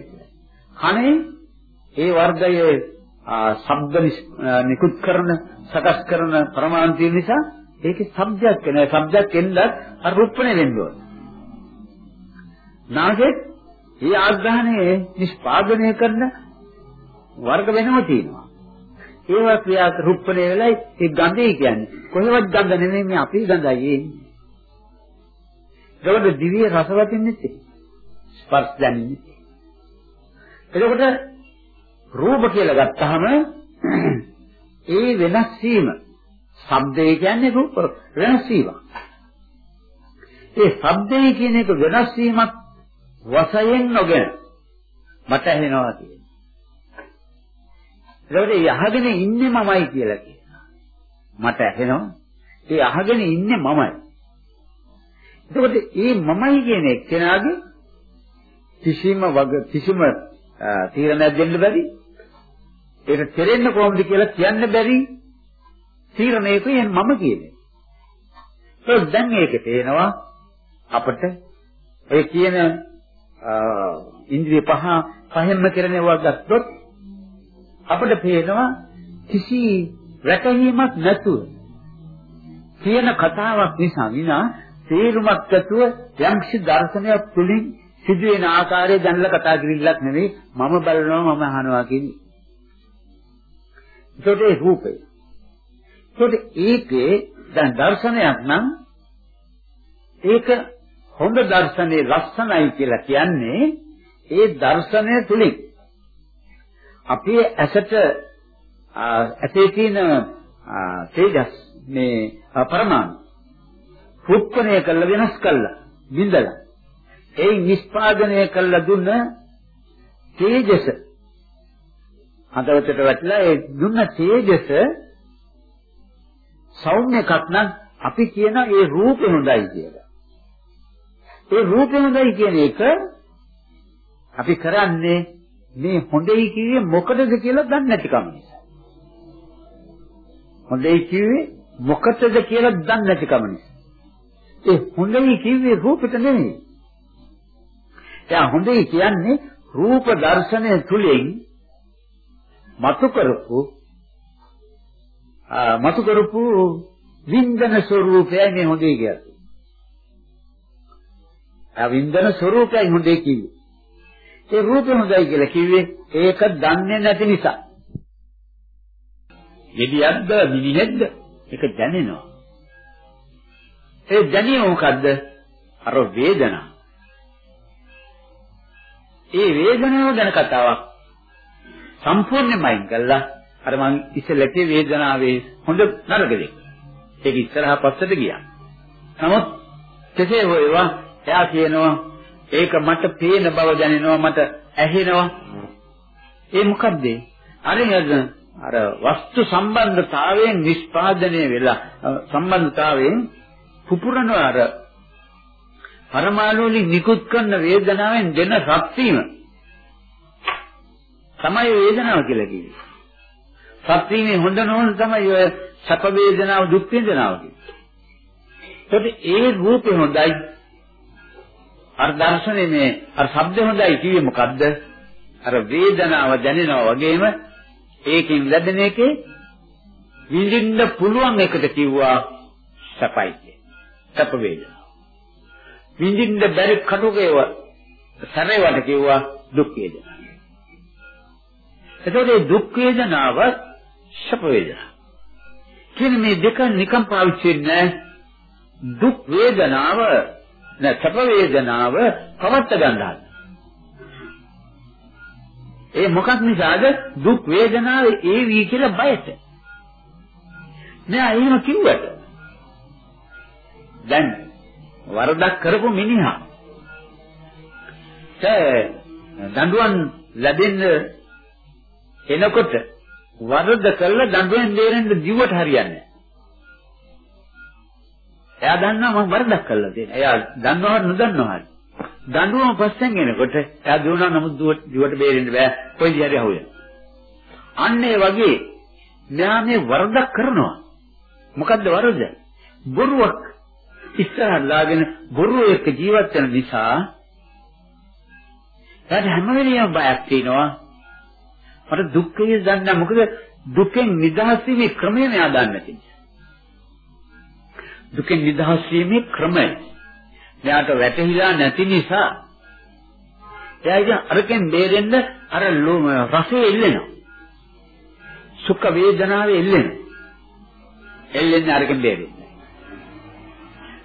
[SPEAKER 2] කනේ ඒ වර්ගයේ ශබ්ද නිකුත් කරන, සකස් කරන ප්‍රමාණ තියෙන නිසා ඒකේ ශබ්දයක් වෙනවා. ශබ්දයක් එන්නත් අර රුප්පණය වෙන්න ඕන. නාසයේ ඒ ආග්‍රහණය නිස්පාදනය කරන වර්ග වෙනම තියෙනවා. ඒවා ක්‍රියා රුප්පණය වෙලයි ඒ ගඳේ කියන්නේ. කොහෙවත් ගඳ නෙමෙයි මේ අපේ ගඳයි එන්නේ. ඒකට දිව්‍ය රසවතින්නේ ස්පර්ශ දැනෙන්නේ. එතකොට රූප කියලා ගත්තාම ඒ වෙනස් වීම ශබ්දය කියන්නේ රූප වෙනස් වීමක්. ඒ ශබ්දය කියන එක වෙනස් වීමක් වශයෙන් නොගෙන මට ඇහෙනවා කියන්නේ. ඒකට යහගෙන ඉන්නේ මමයි කියලා කියනවා. මට ඇහෙනවා. ඒ අහගෙන ඉන්නේ මමයි. එතකොට මේ මමයි කියන එක්කෙනාගේ කිසිම වග කිසිම තීරණයක් දෙන්න බැරි. ඒක කෙරෙන්න කොහොමද කියලා කියන්න බැරි තීරණයක මම කියන්නේ. ඒක දැන් ඒක තේනවා අපිට ඒ කියන ඉන්ද්‍රිය පහ පහෙන්ම කරනවා ගත්තොත් අපිට පේනවා කිසි රැකීමක් නැතුව කියන කතාවක් නිසා විනා තේරුමක් ඇතුව යම්කිසි දර්ශනයක් තුලින් සිදුවෙන ආකාරය දැනලා කතා කිරිල්ලක් නෙවෙයි මම බලනවා මම අහනවා කියන්නේ. ඒකට ඒ රූපය. ඒකට ඒකේ දැන් දර්ශනයක් නම් ඒක හොඳ දර්ශනේ ලස්සනයි කියලා කියන්නේ ඒ දර්ශනය තුලින් අපේ ඇසට ඇතේ තියෙන තේජස් මේ පරමාණු. රුප්පණය කළ වෙනස් කළා බින්දලා ඒ නිස්පාදනය කළ දුන්න තේජස. හදවතට වැටලා ඒ දුන්න තේජස සෞම්‍ය එකක් නම් අපි කියන ඒ රූපෙ හොඳයි කියලා. ඒ රූපෙ හොඳයි කියන එක අපි කරන්නේ මේ හොඳයි කිව්වේ මොකටද කියලා දන්නේ නැතිකම නිසා. හොඳයි කිව්වේ මොකටද කියලා දන්නේ නැතිකම නිසා. ඒ හොඳයි කිව්වේ රූපෙට නෙමෙයි. එයා හොඳයි කියන්නේ රූප දර්ශනය තුලින් මතු කරපු මතු කරපු වින්දන ස්වરૂපයයි මේ හොඳයි කියන්නේ. ආ වින්දන ස්වરૂපයයි හොඳයි කිව්වේ. ඒ රූපේ හොඳයි කියලා කිව්වේ ඒක දන්නේ නැති නිසා. ගෙඩියක්ද මිනිහෙක්ද ඒක දැනෙනවා. ඒ දැනීම මොකද්ද? අර වේදනාව. ඒ වේදනාව ගැන කතාවක් සම්පූර්ණයෙන්ම අයින් කළා. අර මං ඉස්සෙල්ලා කිය වේදනාවේ හොඳ නරක දෙක. ඒක ඉස්සරහා පස්සට ගියා. නමුත් කෙසේ හොයවා එයා කියනවා ඒක මට පේන බව දැනෙනවා මට ඇහෙනවා. ඒ මොකද්ද? අර අර වස්තු සම්බන්ධතාවයෙන් නිෂ්පාදනය වෙලා සම්බන්ධතාවයෙන් පුපුරන අර පරමාණු වලින් නිකුත් කරන වේදනාවෙන් දෙන රත් වීම තමයි වේදනාව කියලා කියන්නේ. රත් වීමේ හොඳ නෝන තමයි ඔය සැප වේදනාව දුක් වේදනාව කියන්නේ. ඒත් ඒ රූපේ හොඳයි. අර දර්ශනේ මේ අර ශබ්ද හොඳයි කිව්වේ මොකද්ද? අර වේදනාව දැනෙනවා වගේම ඒකෙන් ලැබෙන එකේ විඳින්න පුළුවන් එකට කිව්වා සැපයි කියලා. සැප වේදනාව. විඳින්න බැරි කටුකේව සැරේවට කිව්වා දුක් වේදනාව. එතකොට මේ දුක් වේදනාව සැප වේදනාව. කියන මේ දෙක නිකම් පාවිච්චි වෙන්නේ දුක් වේදනාව නැ සැප වේදනාව පවත් ගන්නවා. ඒ මොකක් නිසාද දුක් වේදනාව ඒ වී කියලා බයට. නෑ එහෙම කිව්වට දැන් වරදක් කරපු මිනිහා දඬුවම් ලැබෙන්න එනකොට වරද කළා දඬුවම් දෙරෙන්න දිවට හරියන්නේ එයා දන්නවා මම වරදක් කළා තියෙන. එයා දන්නවද නොදන්නවද? දඬුවම පස්සෙන් එනකොට එයා දුවනවා නමුත් දිවට බේරෙන්න බෑ. කොයි දිහරි අහුවෙන. අන්න ඒ වගේ මෙයා මේ වරදක් කරනවා. මොකද්ද වරද? බොරුවක් ඉස්සරහට ලාගෙන බොරුව එක්ක ජීවත් වෙන නිසා එයාට හැම වෙලෙම බයක් තියෙනවා. මට දුක්ඛය දන්න මොකද දුකෙන් නිදහස් වීමේ ක්‍රමය මෙයා දන්නේ නැති. දුකෙන් නිදහස් වීමේ ක්‍රමය මෙයාට වැටහිලා නැති නිසා එයා ඉතින් අරකින් බේරෙන්න අර රසයේ එල්ලෙනවා. සුඛ වේදනාවේ එල්ලෙනවා. එල්ලෙන්නේ අරකින් බේරෙන්න.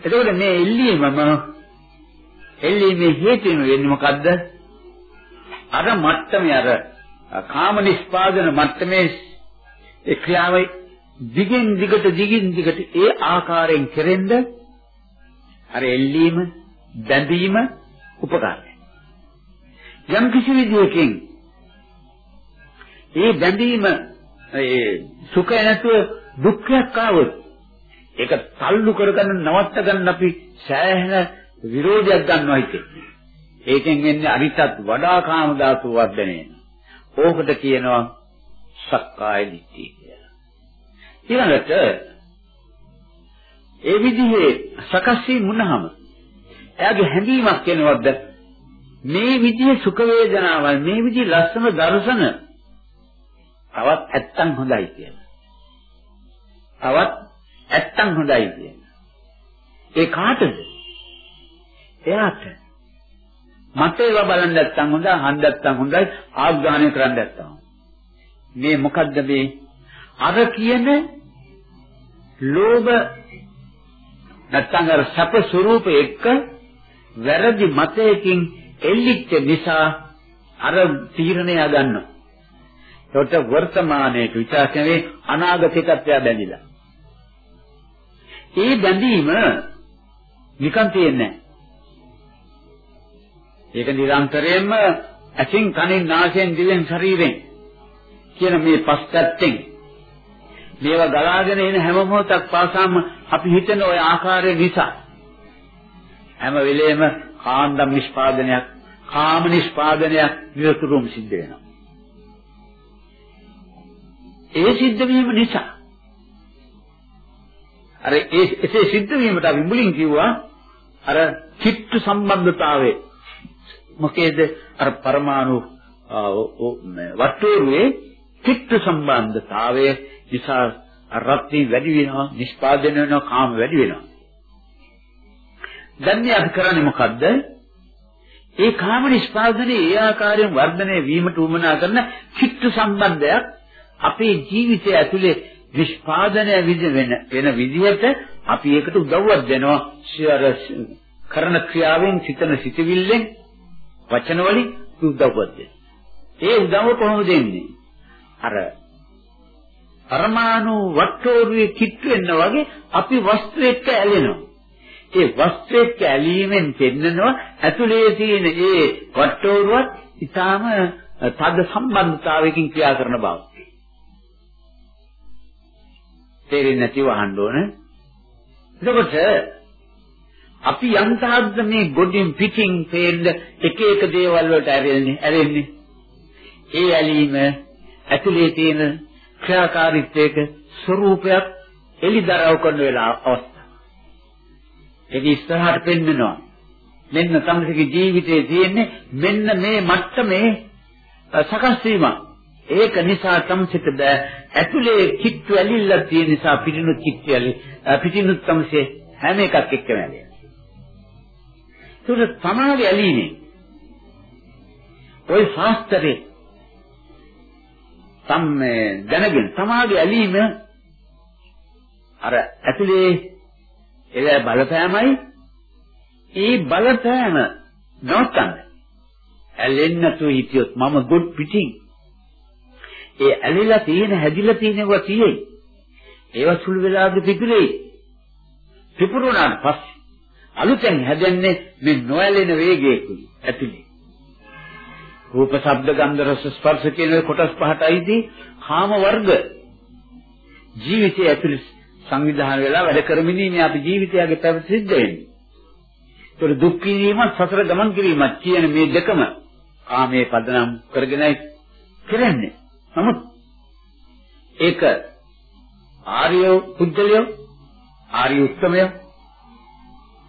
[SPEAKER 2] එතකොට මේ එල්ලීමම එල්ලීමේ හේතුව වෙන්නේ මොකද්ද? අර මට්ටමේ අර කාම නිස්පාදන මට්ටමේ ඒ ක්‍රියාවයි දිගින් දිගට දිගින් දිගට ඒ ආකාරයෙන් කෙරෙන්න අර එල්ලීම බැඳීම උපකාරයි. යම් කිසි විදියකින් ඒ බැඳීම ඒ සුඛය නැතුව දුක්ඛයක් ආවොත් ඒක තල්ලු කරගන්න නවත්ත ගන්න අපි සෑහෙන විරෝධයක් ගන්නවා හිතේ. ඒකෙන් එන්නේ අරිටත් වඩා කාම ධාතු වර්ධනය. ඕකට කියනවා සක්කාය දිට්ඨිය කියලා. ඊළඟට ඒ විදිහේ සකස් වීම වුණාම එයාගේ හැඟීමක් එනවද මේ විදිහේ සුඛ වේදනාවල් මේ විදිහේ ලස්සන දර්ශන තවත් ඇත්තන් හොඳයි කියලා. තවත් ඇත්ත නැත්තම් හොඳයි කියන. ඒ කාටද? එයාට. මට ඒවා බලන්න නැත්තම් හොඳයි, අහන්න නැත්තම් හොඳයි, ආග්‍රහණය කරන්න නැත්තම්. මේ මොකද්ද මේ? අර කියන ලෝභ නැත්තම් අර සැප ස්වરૂප එක්ක වැරදි මතයකින් එල්ලිච්ච නිසා අර තීරණය ගන්නවා. ඒකට වර්තමානයේ විචාරකේ අනාගතයටත් බැඳිලා. ඒ බැඳීම නිකන් තියෙන්නේ නැහැ. ඒක නිරන්තරයෙන්ම ඇසින් කනින් නාසයෙන් දිවෙන් ශරීරයෙන් කියන මේ පස් පැත්තෙන් මේවා ගලාගෙන එන හැම මොහොතක් පාසාම අපි හිතන ওই ආකාරය නිසා. හැම වෙලේම කාන්දම් නිෂ්පාදනයක් කාම නිෂ්පාදනයක් නිරතුරුවම සිද්ධ වෙනවා. ඒ සිද්ධ වීම නිසා. අර ඒ එසේ සිද්ධ වීමට අපි මුලින් කිව්වා අර චිත්ත සම්බන්ධතාවයේ. මොකේද? අර පරමාණු වට්ටෝරුවේ චිත්ත සම්බන්ධතාවය නිසා රත්ති වැඩි වෙනවා නිෂ්පාදනය වෙනවා කාම වැඩි වෙනවා. දැන් මේ අපි කරන්නේ මොකද්ද? ඒ කාම නිෂ්පාදනයේ ඒ ආකාරයෙන් වර්ධනය වීමට උවමනා කරන චිත්ත සම්බන්ධයක් අපේ ජීවිතය ඇතුලේ නිෂ්පාදනය විද වෙන වෙන විදිහට අපි ඒකට උදව්වක් දෙනවා. ශියර කරන ක්‍රියාවෙන් සිතන සිතවිල්ලෙන් වචන වලින් උදව්වක් දෙනවා. ඒ උදව්ව කොහොමද දෙන්නේ? අර පරමාණු වට්ටෝරුවේ කිට්ටු වෙන්න වගේ අපි වස්තු එක්ක ඇලෙනවා ඒ වස්තු එක්ක ඇලීමෙන් පෙන්නනවා ඇතුලේ තියෙන ඒ වට්ටෝරුවත් ඊටාම තද සම්බන්ධතාවයකින් ක්‍රියා කරන බව තේරෙන්නේ නැතිව අහන්න ඕන. එතකොට අපි යන්තාද්ද මේ ගොඩින් පිටින් තේන්න එක එක දේවල් වලට ඇරෙන්නේ ඇරෙන්නේ. ඒ ඇලීම ඇතුලේ තියෙන ක්‍රියාකාරීත්වයක ස්වરૂපයක් එලිදරව් කරන වෙලාව අවස්ථාව. ඒක ඉස්සරහට පෙන්නනවා. මෙන්න තමසේගේ ජීවිතයේ තියෙන්නේ මෙන්න මේ මට්ටමේ සකස් වීම. ඒක නිසා තමසිට බෑ ඇතුලේ කිට්ටු ඇලිලා තියෙන නිසා පිටිනුත් කිට්ටු ඇලි පිටිනුත් තමසේ හැම එකක් එක්කම ඇලෙන. ඒක තමයි ඇලීමේ. ওই ශාස්ත්‍රයේ සම් දැනගෙන සමාධි ඇලීම අර ඇතුලේ ඒ බලපෑමයි ඒ බලපෑම නවත්තන්න. ඇලෙන්න තු හිටියොත් මම ගොඩ පිටින් ඒ ඇලිලා තියෙන හැදිලා තියෙනවා තියෙයි. ඒවා සුළු වෙලාවක පිපිරෙයි. පිපුරුණාට පස්සේ අලුතෙන් හැදෙන්නේ මේ නොඇලෙන වේගයකුයි ඇතුලේ. රූප, ශබ්ද, ගන්ධ, රස, ස්පර්ශ කියන කොටස් පහටයිදී කාම වර්ග ජීවිතයේ ඇතුලේ සංවිධානය වෙලා වැඩ කරමින් මේ අපි ජීවිතයගේ පැවැත් සිද්ධ වෙන්නේ. ඒතර දුක් කිරීමත් සසර ගමන් කිරීමත් කියන මේ දෙකම කාමයේ පදනම් කරගෙනයි කරන්නේ. නමුත් ඒක ආර්ය පුද්ගලය ආර්ය උත්තමය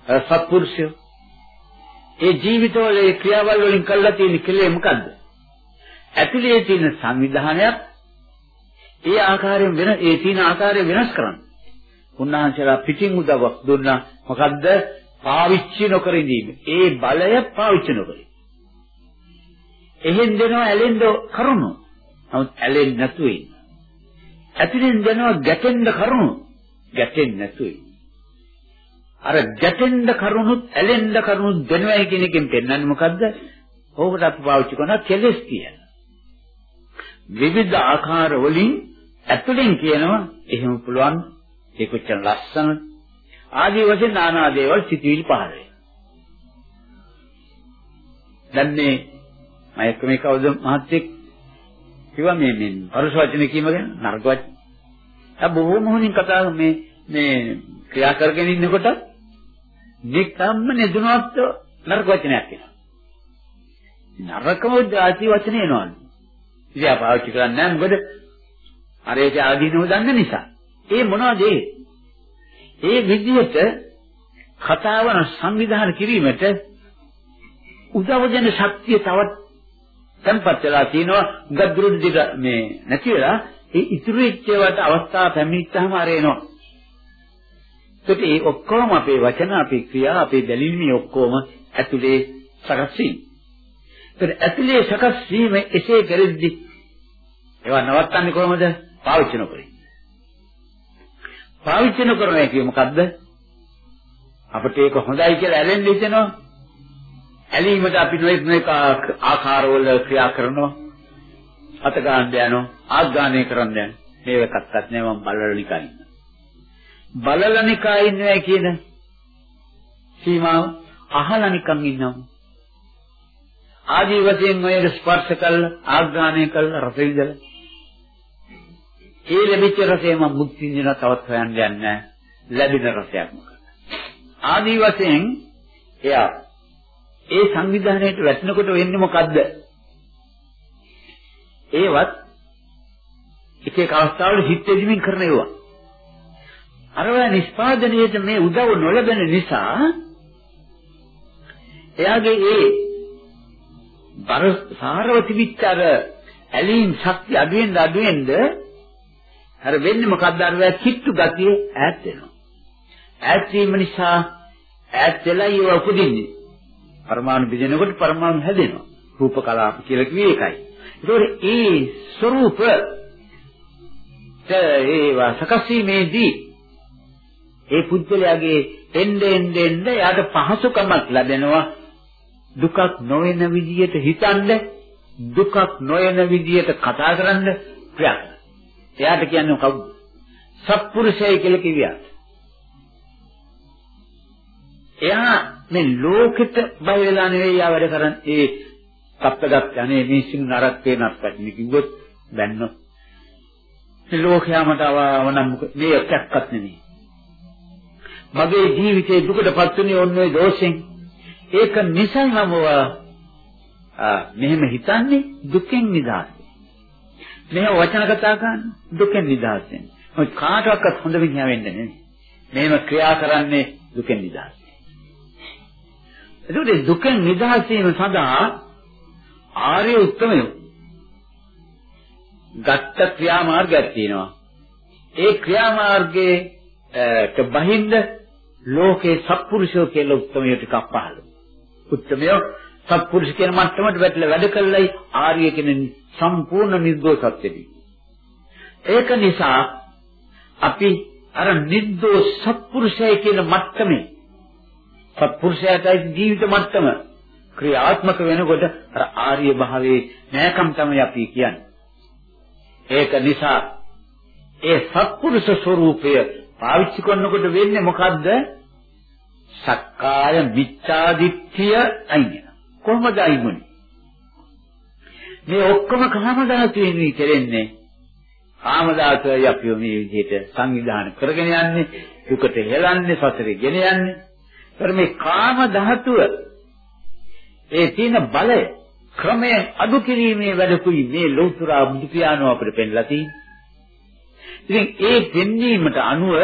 [SPEAKER 2] සත්පුරුෂය ඒ ජීවිතවල ඒ ක්‍රියාවල් වලින් කළා තියෙන කෙලෙ මොකද්ද? ඇතුලේ තියෙන සංවිධානයක් ඒ ආකාරයෙන් වෙන ඒ තියෙන ආකාරය වෙනස් කරන්න. උන්වහන්සේලා පිටින් උදව්වක් දුන්නා. මොකද්ද? පාවිච්චි නොකර ඉඳීම. ඒ බලය පාවිච්චි නොකර. එහෙන් දෙනවා ඇලෙන්න කරුණු. නමුත් ඇලෙන්නේ නැතුව ඉන්න. ඇතුලෙන් දෙනවා ගැටෙන්න කරුණු. ගැටෙන්නේ නැතුව ඉන්න. අර ගැටෙන්න කරුණුත් ඇලෙන්න කරුණුත් දෙනවයි කියන එකෙන් පෙන්වන්නේ මොකද්ද? ඕකට අපි පාවිච්චි කරන කෙලස් කියන. විවිධ ආකාර වලින් ඇතුලෙන් කියනවා එහෙම පුළුවන් ඒක කොච්චර ලස්සන ආදී වශයෙන් নানা දේවල් සිටිවිලි පහළ වෙනවා. දැන් මේ මම එක්ක මේ කවුද මහත්තයෙක් කිව්වා මේ මේ පරුස වචන කීම ගැන නරක වචන. ආ බොහොම හොනින් කතා මේ මේ ක්‍රියා කරගෙන ඉන්නකොට නිකම්ම නෙදුනවත් නරක වචනයක් එනවා. නරකම ආචි වචන එනවා. ඉතින් ආ පාවිච්චි කරන්නේ නැහැ මොකද අර ඒක ආදීනව දන්න නිසා. ඒ මොනවද ඒ? ඒ විදිහට කතාවන සංවිධානය කිරීමට උදව් දෙන ශක්තිය තවත් tempat වෙලා තිනවා ගද්දුරු දිග මේ නැති වෙලා ඒ ඉතුරු එච්චවට අවස්ථාව පැමිණිච්චාම අර එනවා ඒත් ඒ ඔක්කොම අපේ වචන, අපේ ක්‍රියා, අපේ දැලීම් ඔක්කොම ඇතුලේ සකස් වීම. ඒත් ඇතුලේ සකස් වීම එසේ කරද්දී ඒවා නවත්තන්නේ කොහොමද? පාවිච්චි නොකරින්. පාවිච්චි නොකරන කිය මොකද්ද? අපිට ඒක හොඳයි කියලා ඇලෙන්න හිතෙනවා. ඇලීමට අපි නොඑක් නොඑක් ආකාරවල ක්‍රියා කරනවා. අත ගන්න යනවා, ආග්‍රහණය කරන්න යනවා. මේකක්වත් නෑ මම බලලනිකා ඉන්න. බලලනිකා ඉන්නවා කියන සීමාව අහලා නිකන් ඉන්නවා. ආදී වශයෙන් ඔය ස්පර්ශ කළ ආග්‍රහණය කළ රස විඳලා ඒ ලැබිච්ච රසය මම මුක්ති විඳින තවත් හොයන්න යන්නේ ලැබෙන රසයක් මොකක්ද ආදී වශයෙන් එයා ඒ සංවිධානයට වැටෙනකොට වෙන්නේ මොකද්ද? ඒවත් එක එක අවස්ථාවල හිත දෙමින් කරන ඒවා. අරව නිෂ්පාදනයේට මේ උදව් නොලැබෙන නිසා එයාගේ ඒ බර සාරව තිබිච්ච අර ඇලීම් ශක්තිය අඩුවෙන්ද අඩුවෙන්ද අර වෙන්නේ මොකද්ද අර කිට්ටු ගතිය ඈත් වෙනවා. ඈත් වීම නිසා ඈත් වෙලා ඒව උපදින්නේ. පරමාණු බෙදෙනකොට පරමාණු හැදෙනවා. රූප කලාප කියලා කිව්වේ ඒකයි. ඒකෝර ඒ ස්වરૂප ඒවා සකස් වීමේදී ඒ පුද්ගලයාගේ එnde ende ende යාට පහසුකමක් ලැබෙනවා දුකක් නොවන විදියට හිතන්න දුකක් නොවන විදියට කතා කරන්න ක්‍රියා කරන්න. එයාට කියන්නේ කවුද? සත්පුරුෂයයි කියලා කිව්වා. එයා මේ ලෝකෙට බය වෙලා නෙවෙයි යා වැඩ කරන්නේ. ඒ සප්තගත යන්නේ මිනිස්සු නරක වෙනත් පැන්නේ කිව්වොත් බැන්නොත්. මේ ලෝකයාමට අවනම් මේ එකක්වත් නෙවෙයි. මගේ ජීවිතේ දුකටපත් වුණේ ඔන්න ඔය දෝෂෙන්. ඒක නිසා මම මෙහෙම හිතන්නේ දුකෙන් නිදහස්. මෙහෙම වචන කතා කරන දුකෙන් නිදහස් වෙන්න. මොකද කාටවත් හොඳ විදිහ වෙන්නේ නැහැ. මෙහෙම ක්‍රියා කරන්නේ දුකෙන් නිදහස්. එතකොට දුකෙන් නිදහස් වීම සඳහා ආර්ය උත්තමය ගත්ත ක්‍රියාමාර්ගයක් තියෙනවා. ඒ ක්‍රියාමාර්ගයේ බහින්ද ලෝකේ සත්පුරුෂයෝ කියලා උත්තමය ටිකක් පහළ. උත්තමය සත්පුරුෂ කියන මට්ටමට වැටලා වැඩ කළයි ආර්ය කියන සම්පූර්ණ නිර්දෝෂත්වෙදී. ඒක නිසා අපි අර නිර්දෝෂ සත්පුරුෂය කියන මට්ටමේ සත්පුරුෂයාටයි ජීවිත මට්ටම ක්‍රියාත්මක වෙනකොට අර ආර්ය භාවයේ නැකම් තමයි අපි කියන්නේ. ඒක නිසා ඒ සත්පුරුෂ ස්වરૂපය පාවිච්චි කරනකොට වෙන්නේ මොකද්ද? සක්කාය මිච්ඡාදිත්‍ය අයින්. කොහොමද අයින් මේ ඔක්කොම කාම ධාතුවෙන් කෙරෙන්නේ. කාම ධාතුවයි අපි මේ විදිහට සංවිධානය කරගෙන යන්නේ, දුකට හෙලන්නේ, සසරේ ගෙන යන්නේ. ඒතර මේ කාම ධාතුව ඒ තියෙන බලය ක්‍රමයෙන් අඩු කිරීමේ වැඩකුයි මේ ලෞතර බුදු පියාණෝ අපිට පෙන්ලා තියෙන්නේ. ඉතින් ඒ පෙන්වීමට අනුව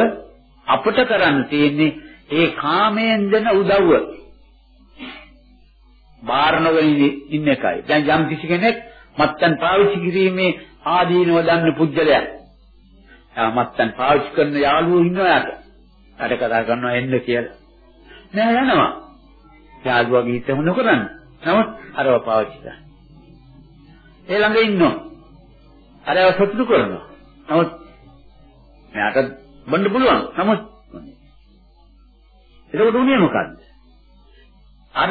[SPEAKER 2] අපට කරන්න තියෙන්නේ ඒ කාමයෙන් දෙන උදව්ව. බාරණවෙලි ඉන්න එකයි. දැන් යම් කිසි කෙනෙක් මත්යන් පාවිච්චි කිරීමේ ආදීනව දන්න පුජ්‍යලයක්. ආ මත්යන් පාවිච්චි කරන යාළුවෝ ඉන්නවා යට. අර කතා කරනවා එන්න කියලා. නෑ යනවා. යාළුවා ගීත හොන කරන්නේ. නමුත් අරව පාවිච්චි කරා. ඒ ළඟ ඉන්නවා. අරව සතුටු කරනවා. නමුත් මෙයාට බන්න පුළුවන්. නමුත් එතකොට උනේ මොකද්ද? අර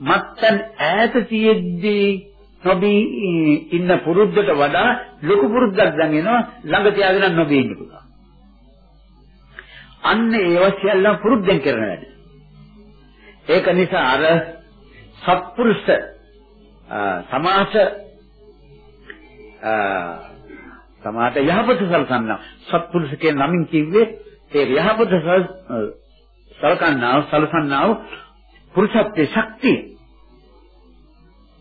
[SPEAKER 2] මත්තන් ඈත තියෙද්දී නොබී ඉන්න පුරුද්දට වඩා ලොකු පුරුද්දක් දැන් එනවා ළඟ තියාගෙන නොබී ඉන්න පුළුවන්. අන්න ඒව සියල්ල පුරුද්දෙන් කරන වැඩ. ඒක නිසා අර සත්පුරුෂ සමාස සමාත යහපත සලසන්න සත්පුරුෂ කියන නමින් කිව්වේ ඒ යහපත සලකන්නා සලසන්නා පුරුෂත්වයේ ශක්තිය.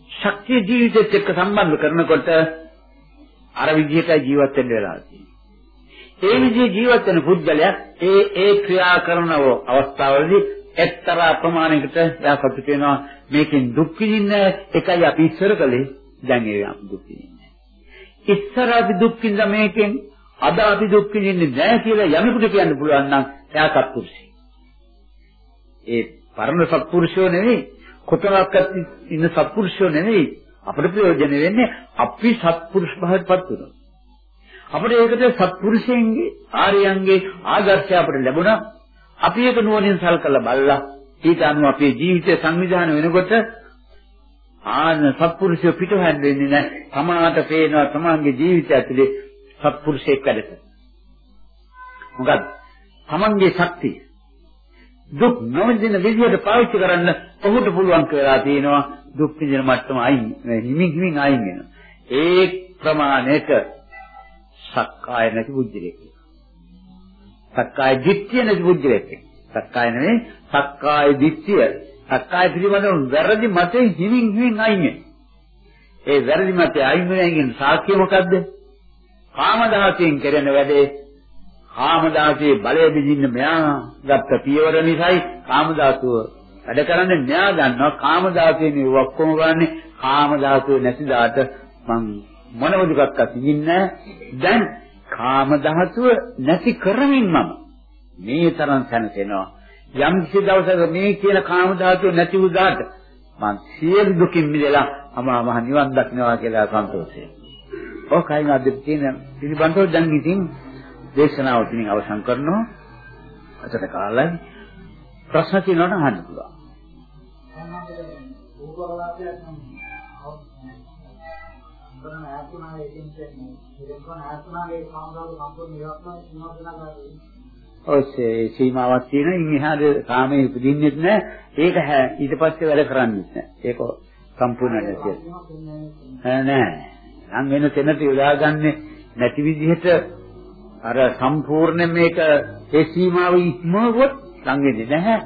[SPEAKER 2] ශක්තිය ජීවිතෙත් එක්ක සම්බන්ධ කරනකොට අර විදිහට ජීවත් වෙන්න වෙලා ඒ විදිහේ ජීවත් වෙන පුද්ගලයා ඒ ඒ ක්‍රියා කරන අවස්ථාවලදී එක්තරා ප්‍රමාණයකට එයා සතුට වෙනවා. මේකෙන් දුක් විඳින්න එකයි අපි ඉස්සර කළේ. දැන් ඒ දුක් විඳින්නේ. ඉස්සර අපි දුක් විඳ මේකෙන් අද අපි දුක් විඳින්නේ නැහැ කියලා යමෙකුට කියන්න පුළුවන් නම් එයා සත්පුරුෂයි. ඒ පරණ සත්පුරුෂයෝ නෙවෙයි කොතනක්වත් ඉන්න සත්පුරුෂයෝ නෙවෙයි අපිට ප්‍රයෝජන වෙන්නේ අපි සත්පුරුෂ භාවයට පත් වෙනවා. අපිට ඒකට සත්පුරුෂයන්ගේ ආර්යයන්ගේ ආදර්ශය අපිට ලැබුණා. අපි ඒක නුවණින් සල්කලා බලලා ඊට අනුව අපේ ජීවිතය සංවිධානය වෙනකොට ආන සත්පුරුෂය පිටුහැන් වෙන්නේ නැහැ. තමාට පේනවා තමාගේ ජීවිතය ඇතුලේ සත්පුරුෂයෙක් වැඩ මොකද? තමන්ගේ ශක්තිය දුක් නොවිඳින විදිහට පාවිච්චි කරන්න ඔහුට පුළුවන් කියලා තියෙනවා දුක් විඳින මට්ටම අයින් හිමින් හිමින් අයින් වෙනවා. ඒ ප්‍රමාණයට සක්කාය නැති බුද්ධිලෙක්. සක්කාය දිට්ඨිය නැති බුද්ධිලෙක්. සක්කාය නෙවෙයි සක්කාය දිට්ඨිය. සක්කාය පිළිබඳව වැරදි මතේ හිමින් හිමින් අයින් ඒ වැරදි මතේ අයින් වෙනකින් සාක්ෂිය මොකද්ද? කාම දහසෙන් කරන වැඩේ කාමදාසයේ බලය බිඳින්න මෙයා ගත්ත පියවර නිසායි කාමදාසුව වැඩ කරන්නේ. මෙයා ගන්නවා කාමදාසයේ මේ ඔක්කොම ගන්නේ කාමදාසුව නැති දාට මං මොනම දුකක් අතින්නේ දැන් කාමදාසුව නැති කරමින් මම මේ තරම් සැනසෙනවා. යම් කිසි දවසක මේ කියන කාමදාසුව නැති වූ දාට මං සියලු දුකින් මිදලා අමා මහ නිවන් දකින්නවා කියලා සන්තෝෂය. ඔකයි අද තියෙන පිළිබඳව දැන් ඉතින් දේශනාව තුලින් අවසන් කරනවා. අතට කාලයි. ප්‍රශ්න තියෙනවා නම් අහන්න පුළුවන්. ඔස්සේ සීමාවක් තියෙන ඉන් එහාට කාමයේ උපදින්නෙත් නැහැ. ඒක ඊට පස්සේ වැඩ කරන්නේත් නැහැ. ඒක සම්පූර්ණ නැතිය. නෑ. නම් වෙන තැනට යොදාගන්නේ නැති විදිහට අර සම්පූර්ණ මේක ඒ සීමාව ඉක්මවුවොත් ළඟෙන්නේ නැහැ.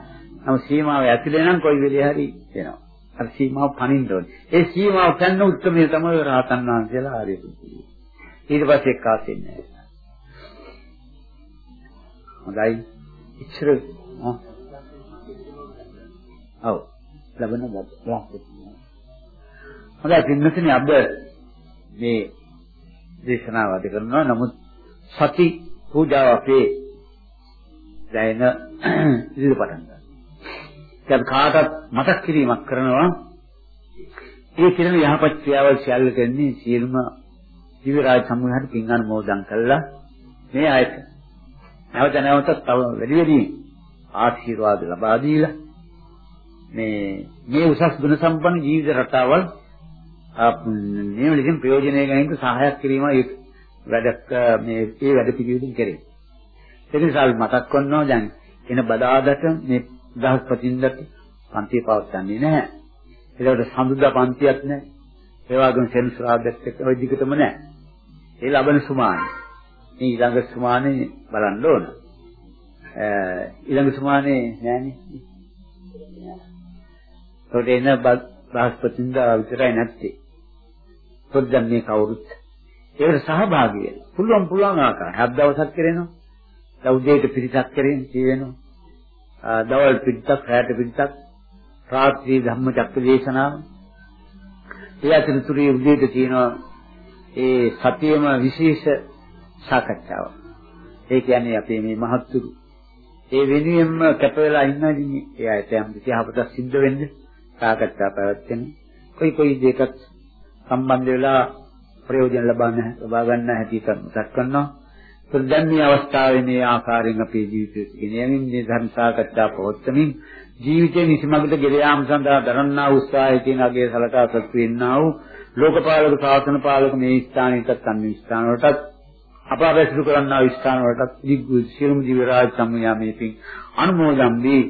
[SPEAKER 2] නමුත් සීමාව ඇතුලේ නම් කොයි වෙලේ හරි එනවා. අර සීමාව පනින්න ඕනේ. ඒ සීමාව ගන්න උත්තරමය තමයි රහතන් වහන්සේලා ආර්ය පුත්‍රයෝ. ඊට පස්සේ එක්කාසෙන්නේ නැහැ. හොඳයි. ඉච්ඡර ඔව් ලබන බලාපොරොත්තු හොඳයි පින්නතුනි අද මේ දේශනාව අද කරනවා නමුත් සති පූජාව අපේ දැයින ඉදිරියට පටන් ගන්නවා. දැන් කාටත් මතක් කිරීමක් කරනවා. ඒ කියන යහපත් ක්‍රියාවල් සියල්ල කරන්නේ සියලුම ජීවරාජ සමූහයට පින් අනුමෝදන් කළා. මේ ආයත නැවත නැවතත් තව වැඩි වැඩි ආශිර්වාද ලබා දීලා මේ මේ උසස් ගුණ සම්පන්න ජීවිත රටාවල් මේ වලින් ප්‍රයෝජනය ගැනීමට සහායක් කිරීමයි වැඩක් මේ ඒ වැඩ පිළිවෙලින් කරේ. ඒ නිසා මතක් කරනවා දැන් එන බදාදට මේ දහස් ප්‍රතින්දට පන්ති පවත්න්නේ නැහැ. ඒකට සඳුදා පන්තියක් නැහැ. ඒ වගේම සෙන්සුරාදත් එක්ක ওই දිගටම නැහැ. ඒ ලබන සුමානේ. මේ ඊළඟ සුමානේ බලන්න ඕන. ඊළඟ සුමානේ නෑනේ. ඒකට එන දහස් ප්‍රතින්දා විතරයි නැත්තේ. පොඩ්ඩක් මේ කවුරුත් ඒකට සහභාගී වෙන්න. පුළුවන් පුළුවන් ආකාරය. හත් දවසක් කරේනවා. උදේට පිරිසක් කරෙන් කියවෙනවා. දවල් පිරිසක්, රාත්‍රී පිරිසක්, රාත්‍රී ධම්මචක්ක දේශනාව. ඒ අතරතුරේ උදේට තියෙනවා ඒ සතියේම විශේෂ සාකච්ඡාව. ඒ කියන්නේ අපේ මේ මහත්තුරු ඒ වෙනුවෙන්ම කැප වෙලා ඉන්නදී ඒ අයට යම් කිසි යහපතක් සිද්ධ වෙන්න සාකච්ඡා පැවැත්වෙන. කොයි කොයි දෙයකට සම්බන්ධ වෙලා ප්‍රයෝජන ලබන්න ලබා ගන්න හැටි මතක් කරනවා. ඒත් දැන් මේ අවස්ථාවේ මේ ආකාරයෙන් අපේ ජීවිතයේ ගෙනියමින් මේ ධර්ම සාකච්ඡා පවත්වමින් ජීවිතේ නිසමගට ගෙල යාම සඳහා දරන්නා උත්සාහය කියන අගේ සලකා සතු වෙන්නා වූ ලෝකපාලක ශාසන පාලක මේ ස්ථානයටත් අන්‍ය ස්ථාන වලටත් අප අවශ්‍ය කරන්නා ස්ථාන වලටත් දිග්ගු සියලුම ජීව රාජ සම්මියාමේකින් අනුමෝදන් වී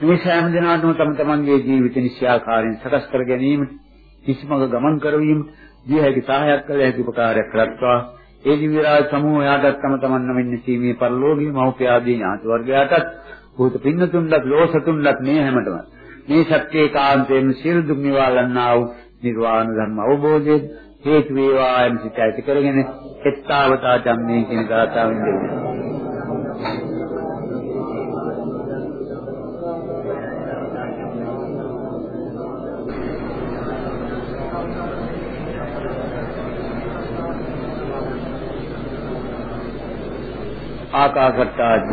[SPEAKER 2] මේ සෑම දිනාටම තම තමන්ගේ ජීවිත නිශ්චයාකාරයෙන් සකස් කර ගැනීමට කිසිමක ගමන් කරවීමට දිය හැකි සහායක් කළ හැකි උපකාරයක් කරත්වා. ඒ දිව්‍ය රාජ සමූහයාටත් තම තමන් නමින් සීමේ පරිලෝකීය මෞපිය ආදී ඥාති වර්ගයාටත් භූත පින්නතුන්ලත් ලෝසතුන්ලත් මේ හැමතෙම මේ සත්‍යයේ කාන්තයෙන් සියලු දුක් නිවාලන්නා වූ නිර්වාණ ධර්ම අවබෝධයේ හේතු වේවා යම් සිත ඇති කරගෙන එත්තාවතා ධම්මේ කියන ගාථාවෙන් දෙන්නේ. ආකාශට්ටාජ්ජ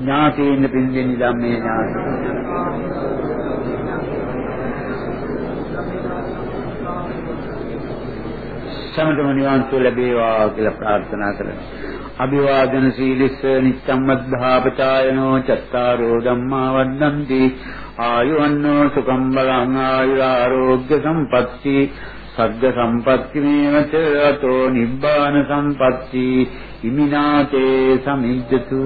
[SPEAKER 2] ඥාතීන් පින්දෙනි ධම්මේ ඥාති සමතම නිවන් සුව ලැබේවා කියලා ප්‍රාර්ථනා කරනවා. අභිවාදන සීලිස්ස නිච්ඡම් මද්ධාපචායනෝ චත්තාරෝ ධම්මා වද්දන්ති ආයුවන්නෝ සුඛම් බලං ආයුරාෝග්‍ය සම්පත්ති සග්ග සම්පත්ති මේවච අතෝ නිබ්බාන සම්පත්ති ඉමිනාතේ සමිජ්ජතු